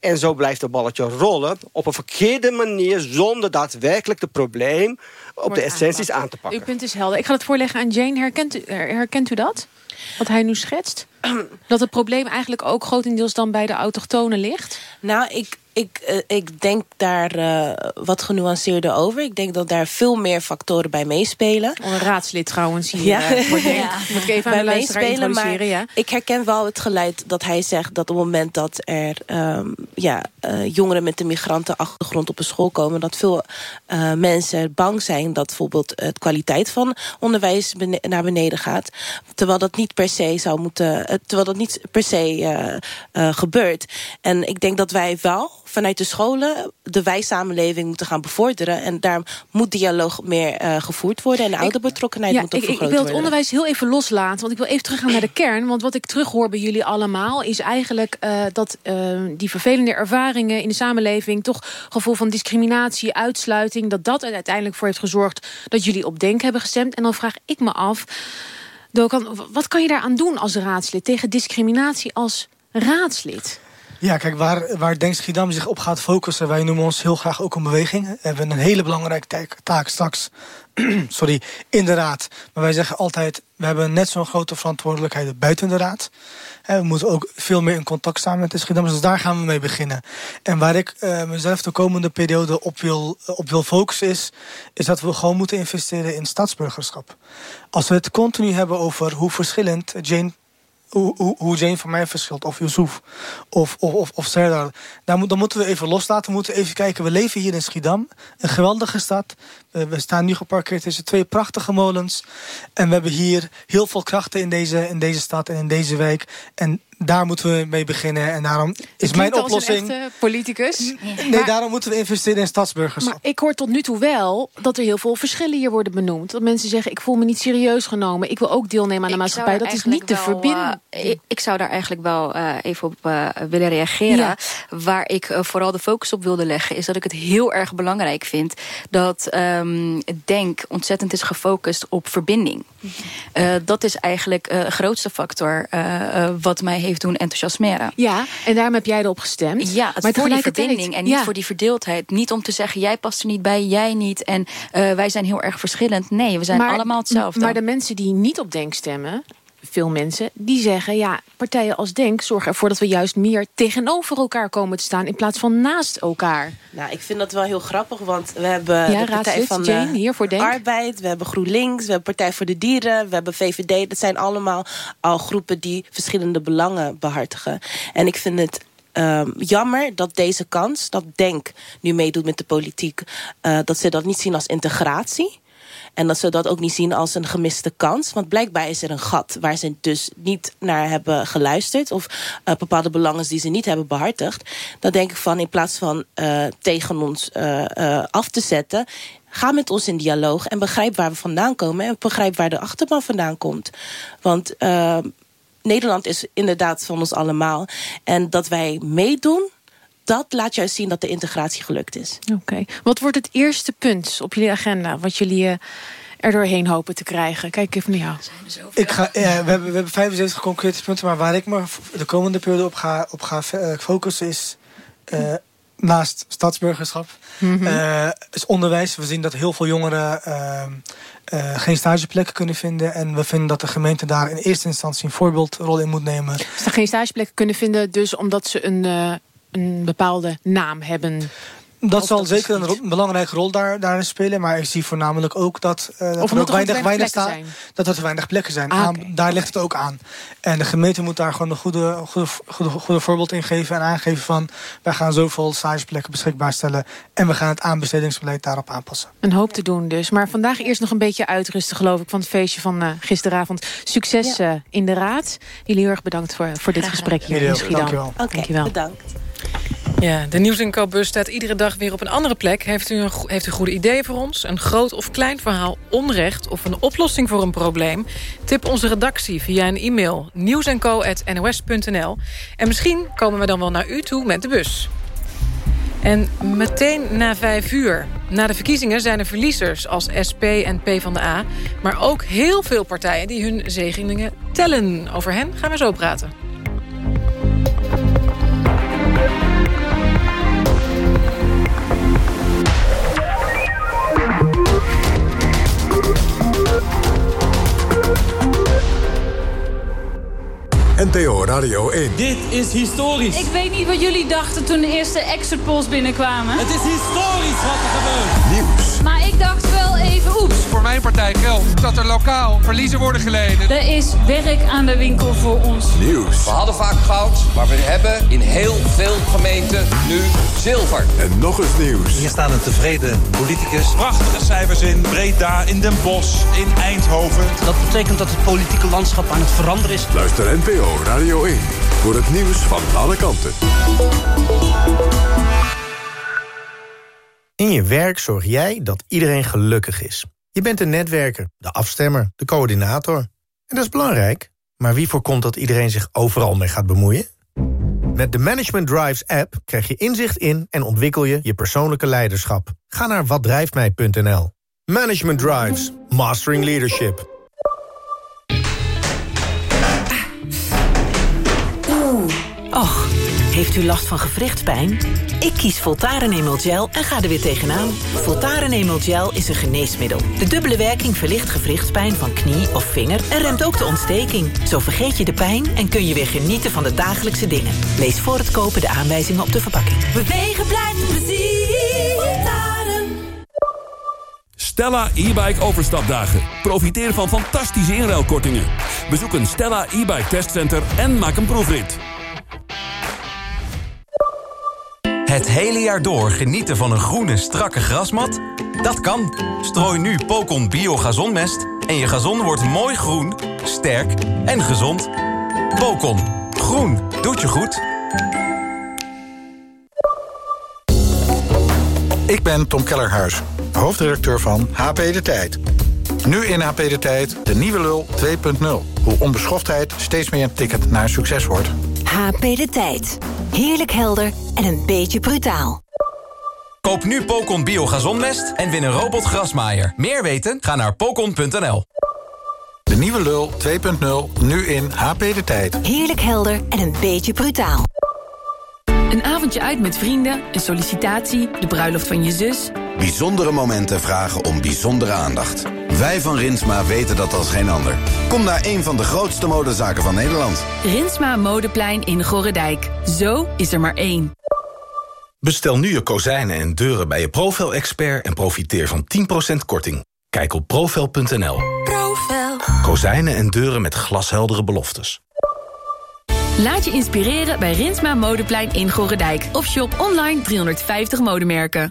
En zo blijft het balletje rollen. Op een verkeerde manier, zonder daadwerkelijk het probleem... op de essenties aan te pakken. Uw punt is helder. Ik ga het voorleggen aan Jane. Herkent u, herkent u dat? Wat hij nu schetst? dat het probleem eigenlijk ook grotendeels dan bij de autochtonen ligt? Nou, ik, ik, uh, ik denk daar uh, wat genuanceerder over. Ik denk dat daar veel meer factoren bij meespelen. Een raadslid trouwens hier. Ja. Voor ja. Moet ik even bij aan de meespelen, maar ja. Ik herken wel het geluid dat hij zegt... dat op het moment dat er um, ja, jongeren met een migrantenachtergrond op een school komen... dat veel mensen bang zijn dat bijvoorbeeld het kwaliteit van onderwijs bene naar beneden gaat. Terwijl dat niet per se zou moeten... terwijl dat niet per se gebeurt. En ik denk dat wij wel vanuit de scholen de wij-samenleving moeten gaan bevorderen. En daar moet dialoog meer uh, gevoerd worden. En de ouderbetrokkenheid moet ook ik. Ik wil het onderwijs heel even loslaten. Want ik wil even teruggaan naar de kern. Want wat ik terughoor bij jullie allemaal... is eigenlijk uh, dat uh, die vervelende ervaringen in de samenleving... toch gevoel van discriminatie, uitsluiting... dat dat er uiteindelijk voor heeft gezorgd... dat jullie op Denk hebben gestemd. En dan vraag ik me af... Dokan, wat kan je daaraan doen als raadslid... tegen discriminatie als raadslid? Ja, kijk, waar, waar Denk zich op gaat focussen... wij noemen ons heel graag ook een beweging. We hebben een hele belangrijke taak straks sorry, in de raad. Maar wij zeggen altijd, we hebben net zo'n grote verantwoordelijkheid buiten de raad. we moeten ook veel meer in contact staan met de Schiedammers. Dus daar gaan we mee beginnen. En waar ik uh, mezelf de komende periode op wil, op wil focussen is... is dat we gewoon moeten investeren in staatsburgerschap. Als we het continu hebben over hoe verschillend Jane hoe, hoe, hoe Jane van mij verschilt, of Yusuf, of, of, of, of Serdar. Dan, moeten we even loslaten. We moeten even kijken. We leven hier in Schiedam, een geweldige stad. We, we staan nu geparkeerd tussen twee prachtige molens. En we hebben hier heel veel krachten in deze, in deze stad en in deze wijk. En daar moeten we mee beginnen. En daarom is mijn oplossing... Als een echte politicus. Nee, daarom moeten we investeren in stadsburgerschap. Maar ik hoor tot nu toe wel dat er heel veel verschillen hier worden benoemd. Dat mensen zeggen, ik voel me niet serieus genomen. Ik wil ook deelnemen aan de maatschappij. Dat is niet te verbinden. Uh, ik, ik, zou daar eigenlijk wel uh, even op uh, willen reageren. Ja. Waar ik vooral de focus op wilde leggen... is dat ik het heel erg belangrijk vind... dat um, Denk ontzettend is gefocust op verbinding. dat is eigenlijk de grootste factor wat mij heeft doen enthousiasmeren. Ja, en daarom heb jij erop gestemd. Ja, het maar voor die verbinding en niet ja. voor die verdeeldheid. Niet om te zeggen, jij past er niet bij, jij niet. En uh, wij zijn heel erg verschillend. Nee, we zijn maar, allemaal hetzelfde. Maar de mensen die niet op Denk stemmen veel mensen die zeggen... ja, partijen als Denk zorgen ervoor dat we juist meer tegenover elkaar komen te staan... in plaats van naast elkaar. Nou, ik vind dat wel heel grappig, want we hebben ja, de Partij van de Jane, hier voor Denk. Arbeid... we hebben GroenLinks, we hebben Partij voor de Dieren... we hebben VVD. Dat zijn allemaal al groepen die verschillende belangen behartigen. En ik vind het Um, jammer dat deze kans, dat Denk nu meedoet met de politiek... Uh, dat ze dat niet zien als integratie. En dat ze dat ook niet zien als een gemiste kans. Want blijkbaar is er een gat waar ze dus niet naar hebben geluisterd. Of uh, bepaalde belangen die ze niet hebben behartigd. Dan denk ik van in plaats van uh, tegen ons uh, af te zetten. Ga met ons in dialoog en begrijp waar we vandaan komen. En begrijp waar de achterban vandaan komt. Want Nederland is inderdaad van ons allemaal. En dat wij meedoen dat laat juist zien dat de integratie gelukt is. Oké. Okay. Wat wordt het eerste punt op jullie agenda... wat jullie uh, er doorheen hopen te krijgen? Kijk even naar jou. Ik ga, ja, we, hebben, we hebben 75 concrete punten... maar waar ik me de komende periode op ga, op ga uh, focussen is... Uh, naast stadsburgerschap mm -hmm. is onderwijs. We zien dat heel veel jongeren geen stageplekken kunnen vinden. En we vinden dat de gemeente daar in eerste instantie een voorbeeldrol in moet nemen. Ze geen stageplekken kunnen vinden dus omdat ze een een bepaalde naam hebben. Dat zal zeker een belangrijke rol daar, daarin spelen. Maar ik zie voornamelijk ook dat, uh, dat er ook weinig, weinig staat. Dat er weinig plekken zijn. Ah, aan, daar ligt het ook aan. En de gemeente moet daar gewoon een goede, goede, goede, goede voorbeeld in geven. En aangeven van wij gaan zoveel stageplekken beschikbaar stellen. En we gaan het aanbestedingsbeleid daarop aanpassen. Een hoop te doen dus. Maar vandaag eerst nog een beetje uitrusten geloof ik. Van het feestje van uh, gisteravond. Succes ja. uh, in de raad. Jullie heel erg bedankt voor, voor dit gesprek hier in Schiedam. Dankjewel. Okay, Dankjewel. Bedankt. Ja, de nieuwsinkoopbus staat iedere dag weer op een andere plek. Heeft u, een, heeft u goede ideeën voor ons? Een groot of klein verhaal, onrecht of een oplossing voor een probleem? Tip onze redactie via een e-mail nieuwsenco.nos.nl. En misschien komen we dan wel naar u toe met de bus. En meteen na vijf uur. Na de verkiezingen zijn er verliezers als SP en PvdA... maar ook heel veel partijen die hun zegeningen tellen. Over hen gaan we zo praten. NTO Radio 1. Dit is historisch. Ik weet niet wat jullie dachten toen de eerste exit polls binnenkwamen. Het is historisch wat er gebeurt. Nieuws. Maar ik dacht wel even oeps. Voor mijn partij geldt dat er lokaal verliezen worden geleden. Er is werk aan de winkel voor ons. Nieuws. We hadden vaak goud, maar we hebben in heel veel gemeenten nu zilver. En nog eens nieuws. Hier staan een tevreden politicus. Prachtige cijfers in Breda, in Den Bosch, in Eindhoven. Dat betekent dat het politieke landschap aan het veranderen is. Luister NPO Radio 1 voor het nieuws van alle kanten. In je werk zorg jij dat iedereen gelukkig is. Je bent de netwerker, de afstemmer, de coördinator. En dat is belangrijk. Maar wie voorkomt dat iedereen zich overal mee gaat bemoeien? Met de Management Drives app krijg je inzicht in en ontwikkel je je persoonlijke leiderschap. Ga naar watdrijftmij.nl. Management Drives. Mastering Leadership. Och, heeft u last van gewrichtspijn? Ik kies Voltaren Emel Gel en ga er weer tegenaan. Voltaren Emel Gel is een geneesmiddel. De dubbele werking verlicht gewrichtspijn van knie of vinger... en remt ook de ontsteking. Zo vergeet je de pijn en kun je weer genieten van de dagelijkse dingen. Lees voor het kopen de aanwijzingen op de verpakking. Bewegen blijft plezier. Voltaren. Stella e-bike overstapdagen. Profiteer van fantastische inruilkortingen. Bezoek een Stella e-bike testcenter en maak een proefrit. Het hele jaar door genieten van een groene, strakke grasmat? Dat kan. Strooi nu Pocon Bio Gazonmest en je gazon wordt mooi groen, sterk en gezond. Pocon. Groen doet je goed. Ik ben Tom Kellerhuis, hoofdredacteur van HP De Tijd. Nu in HP De Tijd de nieuwe lul 2.0. Hoe onbeschoftheid steeds meer een ticket naar succes wordt. HP De Tijd. Heerlijk helder en een beetje brutaal. Koop nu Pocon Bio Gazonmest en win een robot grasmaaier. Meer weten? Ga naar pocon.nl. De nieuwe lul 2.0, nu in HP De Tijd. Heerlijk helder en een beetje brutaal. Een avondje uit met vrienden, een sollicitatie, de bruiloft van je zus. Bijzondere momenten vragen om bijzondere aandacht. Wij van Rinsma weten dat als geen ander. Kom naar een van de grootste modezaken van Nederland. Rinsma Modeplein in Gorredijk. Zo is er maar één. Bestel nu je kozijnen en deuren bij je Profel-expert... en profiteer van 10% korting. Kijk op profel.nl. Profel. Kozijnen en deuren met glasheldere beloftes. Laat je inspireren bij Rinsma Modeplein in Gorredijk. Of shop online 350 modemerken.